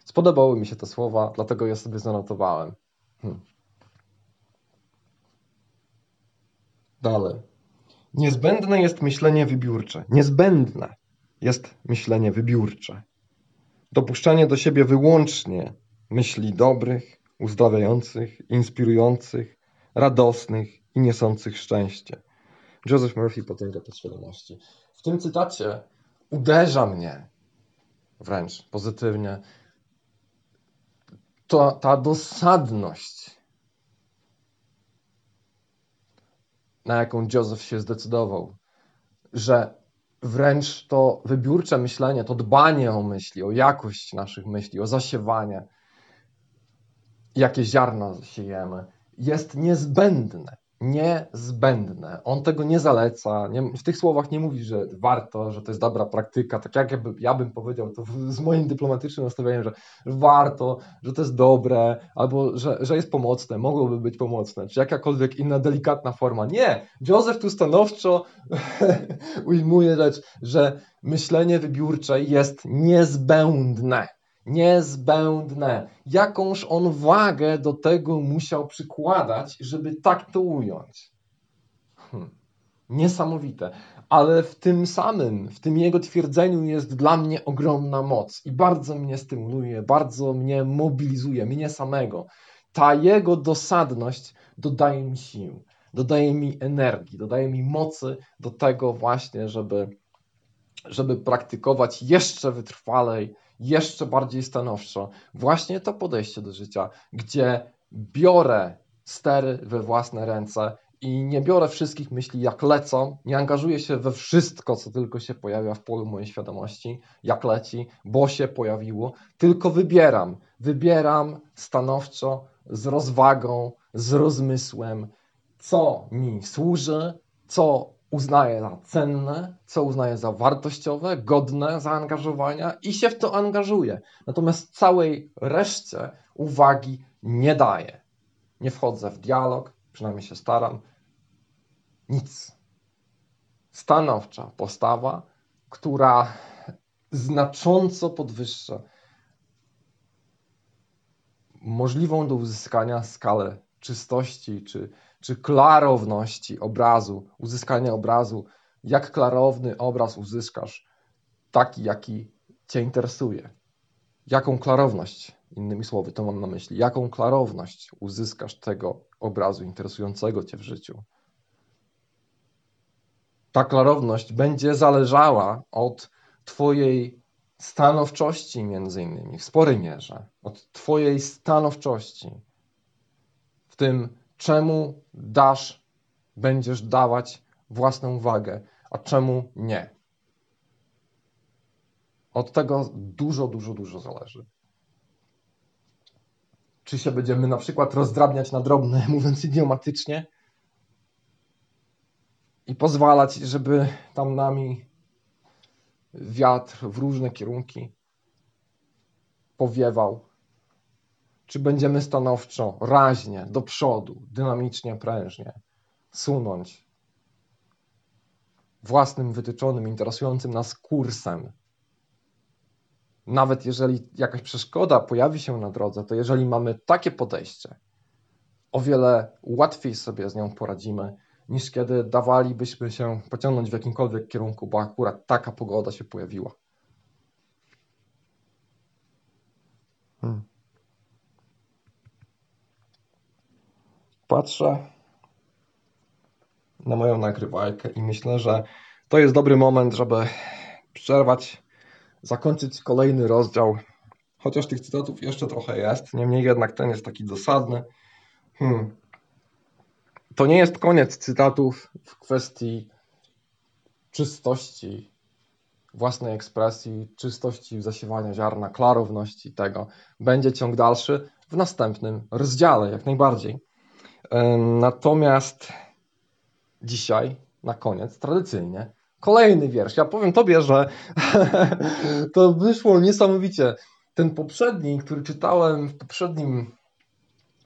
Spodobały mi się te słowa, dlatego je sobie zanotowałem. Hmm. Dalej. Niezbędne jest myślenie wybiórcze. Niezbędne jest myślenie wybiórcze. Dopuszczanie do siebie wyłącznie myśli dobrych, uzdrawiających, inspirujących, radosnych i niosących szczęście. Joseph Murphy potęga podświadomości. W tym cytacie uderza mnie wręcz pozytywnie to, ta dosadność, na jaką Joseph się zdecydował, że wręcz to wybiórcze myślenie, to dbanie o myśli, o jakość naszych myśli, o zasiewanie, jakie ziarna siejemy, jest niezbędne niezbędne. On tego nie zaleca. Nie, w tych słowach nie mówi, że warto, że to jest dobra praktyka. Tak jak ja, by, ja bym powiedział to z moim dyplomatycznym nastawieniem, że warto, że to jest dobre, albo że, że jest pomocne, mogłoby być pomocne, czy jakakolwiek inna delikatna forma. Nie! Józef tu stanowczo ujmuje rzecz, że myślenie wybiórcze jest niezbędne niezbędne. Jakąż on wagę do tego musiał przykładać, żeby tak to ująć. Hm. Niesamowite. Ale w tym samym, w tym jego twierdzeniu jest dla mnie ogromna moc i bardzo mnie stymuluje, bardzo mnie mobilizuje, mnie samego. Ta jego dosadność dodaje mi sił, dodaje mi energii, dodaje mi mocy do tego właśnie, żeby, żeby praktykować jeszcze wytrwalej jeszcze bardziej stanowczo. Właśnie to podejście do życia, gdzie biorę stery we własne ręce i nie biorę wszystkich myśli jak lecą, nie angażuję się we wszystko, co tylko się pojawia w polu mojej świadomości, jak leci, bo się pojawiło, tylko wybieram. Wybieram stanowczo, z rozwagą, z rozmysłem, co mi służy, co uznaję za cenne, co uznaję za wartościowe, godne zaangażowania i się w to angażuję. Natomiast całej reszcie uwagi nie daję. Nie wchodzę w dialog, przynajmniej się staram. Nic. Stanowcza postawa, która znacząco podwyższa możliwą do uzyskania skalę czystości czy, czy klarowności obrazu, uzyskania obrazu. Jak klarowny obraz uzyskasz? Taki, jaki Cię interesuje. Jaką klarowność, innymi słowy, to mam na myśli, jaką klarowność uzyskasz tego obrazu interesującego Cię w życiu? Ta klarowność będzie zależała od Twojej stanowczości, między innymi, w sporej mierze, od Twojej stanowczości w tym, czemu dasz, będziesz dawać własną uwagę, a czemu nie. Od tego dużo, dużo, dużo zależy. Czy się będziemy na przykład rozdrabniać na drobne, mówiąc idiomatycznie, i pozwalać, żeby tam nami wiatr w różne kierunki powiewał, czy będziemy stanowczo, raźnie, do przodu, dynamicznie, prężnie sunąć własnym, wytyczonym, interesującym nas kursem. Nawet jeżeli jakaś przeszkoda pojawi się na drodze, to jeżeli mamy takie podejście, o wiele łatwiej sobie z nią poradzimy, niż kiedy dawalibyśmy się pociągnąć w jakimkolwiek kierunku, bo akurat taka pogoda się pojawiła. Patrzę na moją nagrywajkę i myślę, że to jest dobry moment, żeby przerwać, zakończyć kolejny rozdział. Chociaż tych cytatów jeszcze trochę jest, niemniej jednak ten jest taki dosadny. Hmm to nie jest koniec cytatów w kwestii czystości własnej ekspresji, czystości zasiewania ziarna, klarowności tego. Będzie ciąg dalszy w następnym rozdziale, jak najbardziej. Natomiast dzisiaj, na koniec, tradycyjnie, kolejny wiersz. Ja powiem Tobie, że to wyszło niesamowicie. Ten poprzedni, który czytałem w poprzednim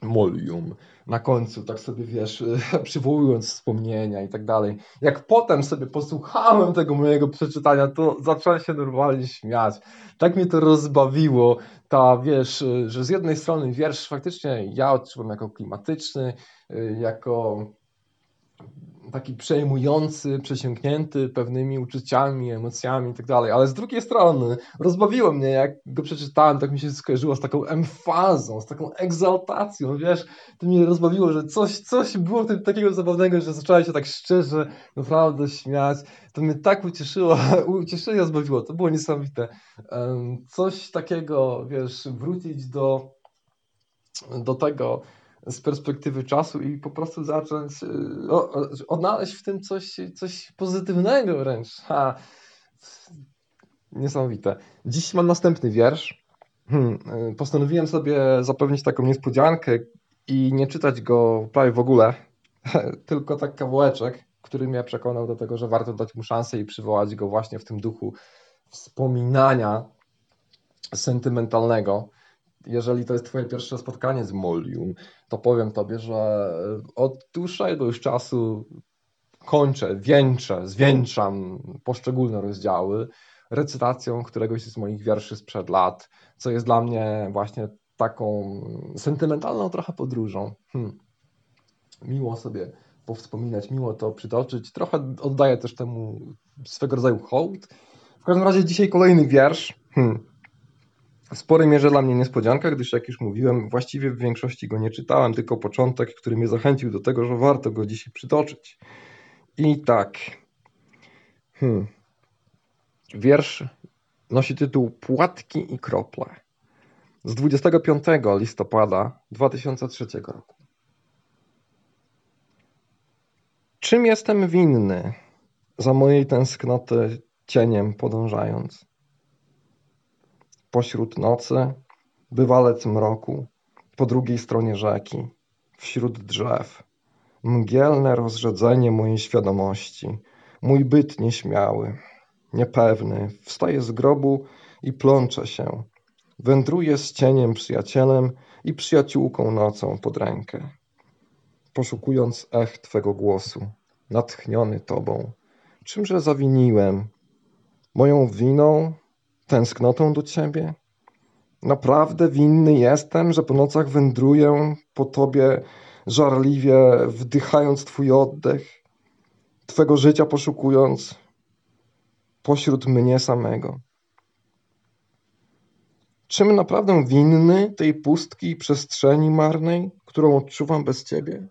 Molium, na końcu, tak sobie wiesz, przywołując wspomnienia i tak dalej. Jak potem sobie posłuchałem tego mojego przeczytania, to zacząłem się normalnie śmiać. Tak mnie to rozbawiło, ta wiesz, że z jednej strony wiersz faktycznie ja odczuwam jako klimatyczny, jako taki przejmujący, przesiąknięty pewnymi uczuciami, emocjami i tak ale z drugiej strony rozbawiło mnie, jak go przeczytałem, tak mi się skojarzyło z taką emfazą, z taką egzaltacją, wiesz, to mnie rozbawiło, że coś, coś było tym takiego zabawnego, że zacząłem się tak szczerze, naprawdę śmiać, to mnie tak ucieszyło, ucieszyło i rozbawiło, to było niesamowite. Coś takiego, wiesz, wrócić do, do tego, z perspektywy czasu i po prostu zacząć y, odnaleźć w tym coś, coś pozytywnego wręcz. Ha. Niesamowite. Dziś mam następny wiersz. Hmm, y, postanowiłem sobie zapewnić taką niespodziankę i nie czytać go prawie w ogóle, tylko tak kawałeczek, który mnie przekonał do tego, że warto dać mu szansę i przywołać go właśnie w tym duchu wspominania sentymentalnego jeżeli to jest Twoje pierwsze spotkanie z Molium, to powiem Tobie, że od dłuższego już czasu kończę, wieńczę, zwieńczam poszczególne rozdziały recytacją któregoś z moich wierszy sprzed lat, co jest dla mnie właśnie taką sentymentalną trochę podróżą. Hmm. Miło sobie powspominać, miło to przytoczyć. Trochę oddaję też temu swego rodzaju hołd. W każdym razie dzisiaj kolejny wiersz. Hmm w sporej mierze dla mnie niespodzianka, gdyż jak już mówiłem, właściwie w większości go nie czytałem, tylko początek, który mnie zachęcił do tego, że warto go dzisiaj przytoczyć. I tak. Hmm. Wiersz nosi tytuł Płatki i krople z 25 listopada 2003 roku. Czym jestem winny za mojej tęsknoty cieniem podążając? Pośród nocy, bywalec mroku, po drugiej stronie rzeki, wśród drzew, mgielne rozrzedzenie mojej świadomości, mój byt nieśmiały, niepewny, wstaje z grobu i plącze się, wędruje z cieniem przyjacielem i przyjaciółką nocą pod rękę, poszukując ech Twego głosu, natchniony Tobą. Czymże zawiniłem? Moją winą? Tęsknotą do Ciebie? Naprawdę winny jestem, że po nocach wędruję po Tobie żarliwie, wdychając Twój oddech, Twego życia poszukując pośród mnie samego. Czym naprawdę winny tej pustki i przestrzeni marnej, którą odczuwam bez Ciebie?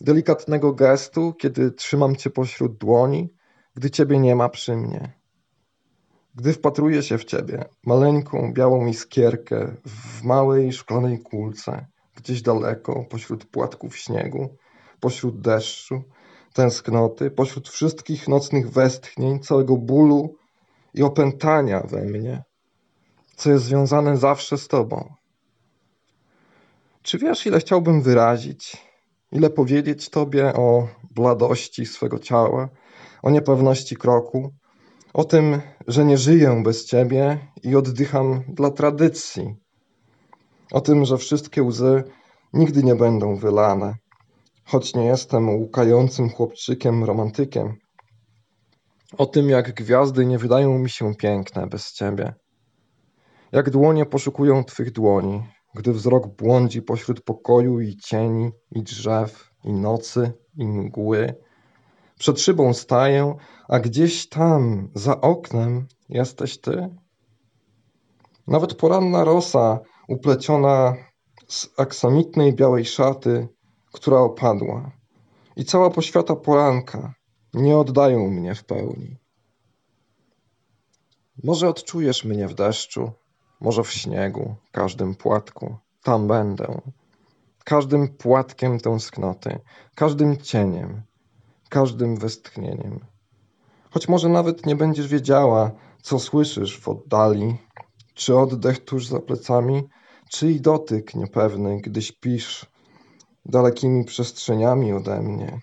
Delikatnego gestu, kiedy trzymam Cię pośród dłoni, gdy Ciebie nie ma przy mnie. Gdy wpatruję się w Ciebie, maleńką białą iskierkę w małej szklanej kulce, gdzieś daleko, pośród płatków śniegu, pośród deszczu, tęsknoty, pośród wszystkich nocnych westchnień, całego bólu i opętania we mnie, co jest związane zawsze z Tobą. Czy wiesz, ile chciałbym wyrazić, ile powiedzieć Tobie o bladości swego ciała, o niepewności kroku, o tym, że nie żyję bez Ciebie i oddycham dla tradycji, o tym, że wszystkie łzy nigdy nie będą wylane, choć nie jestem łukającym chłopczykiem romantykiem. O tym, jak gwiazdy nie wydają mi się piękne bez ciebie. Jak dłonie poszukują twych dłoni, gdy wzrok błądzi pośród pokoju i cieni, i drzew, i nocy, i mgły. Przed szybą staję, a gdzieś tam, za oknem, jesteś ty. Nawet poranna rosa, upleciona z aksamitnej białej szaty, która opadła, i cała poświata poranka nie oddają mnie w pełni. Może odczujesz mnie w deszczu, może w śniegu, każdym płatku, tam będę. Każdym płatkiem tęsknoty, każdym cieniem, każdym westchnieniem. Choć może nawet nie będziesz wiedziała, co słyszysz w oddali, czy oddech tuż za plecami, czy i dotyk niepewny, gdy śpisz dalekimi przestrzeniami ode mnie.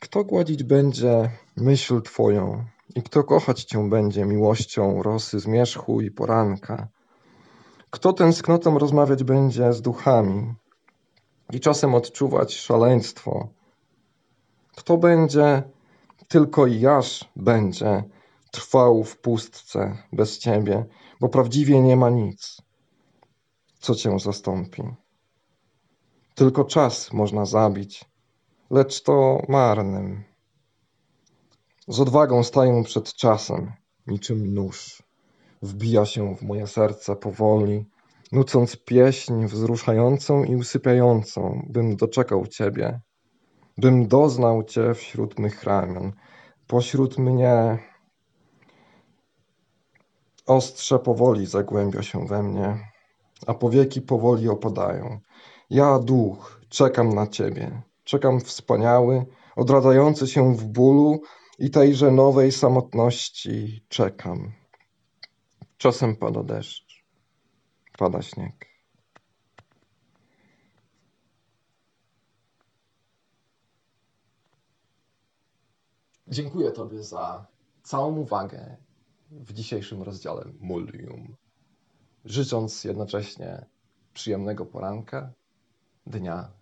Kto gładzić będzie myśl Twoją i kto kochać Cię będzie miłością rosy zmierzchu i poranka? Kto tęsknotą rozmawiać będzie z duchami i czasem odczuwać szaleństwo? Kto będzie, tylko i jaż będzie, trwał w pustce bez Ciebie, bo prawdziwie nie ma nic, co Cię zastąpi. Tylko czas można zabić, lecz to marnym. Z odwagą staję przed czasem, niczym nóż. Wbija się w moje serce powoli, nucąc pieśń wzruszającą i usypiającą, bym doczekał Ciebie, bym doznał Cię wśród mych ramion, pośród mnie. Ostrze powoli zagłębia się we mnie, a powieki powoli opadają. Ja, duch, czekam na Ciebie. Czekam wspaniały, odradzający się w bólu i tejże nowej samotności czekam. Czasem pada deszcz, pada śnieg. Dziękuję Tobie za całą uwagę w dzisiejszym rozdziale Mulium, życząc jednocześnie przyjemnego poranka dnia,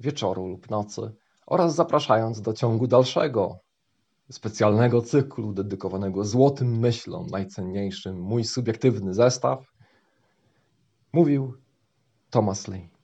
wieczoru lub nocy oraz zapraszając do ciągu dalszego specjalnego cyklu dedykowanego złotym myślom, najcenniejszym mój subiektywny zestaw, mówił Thomas Lee.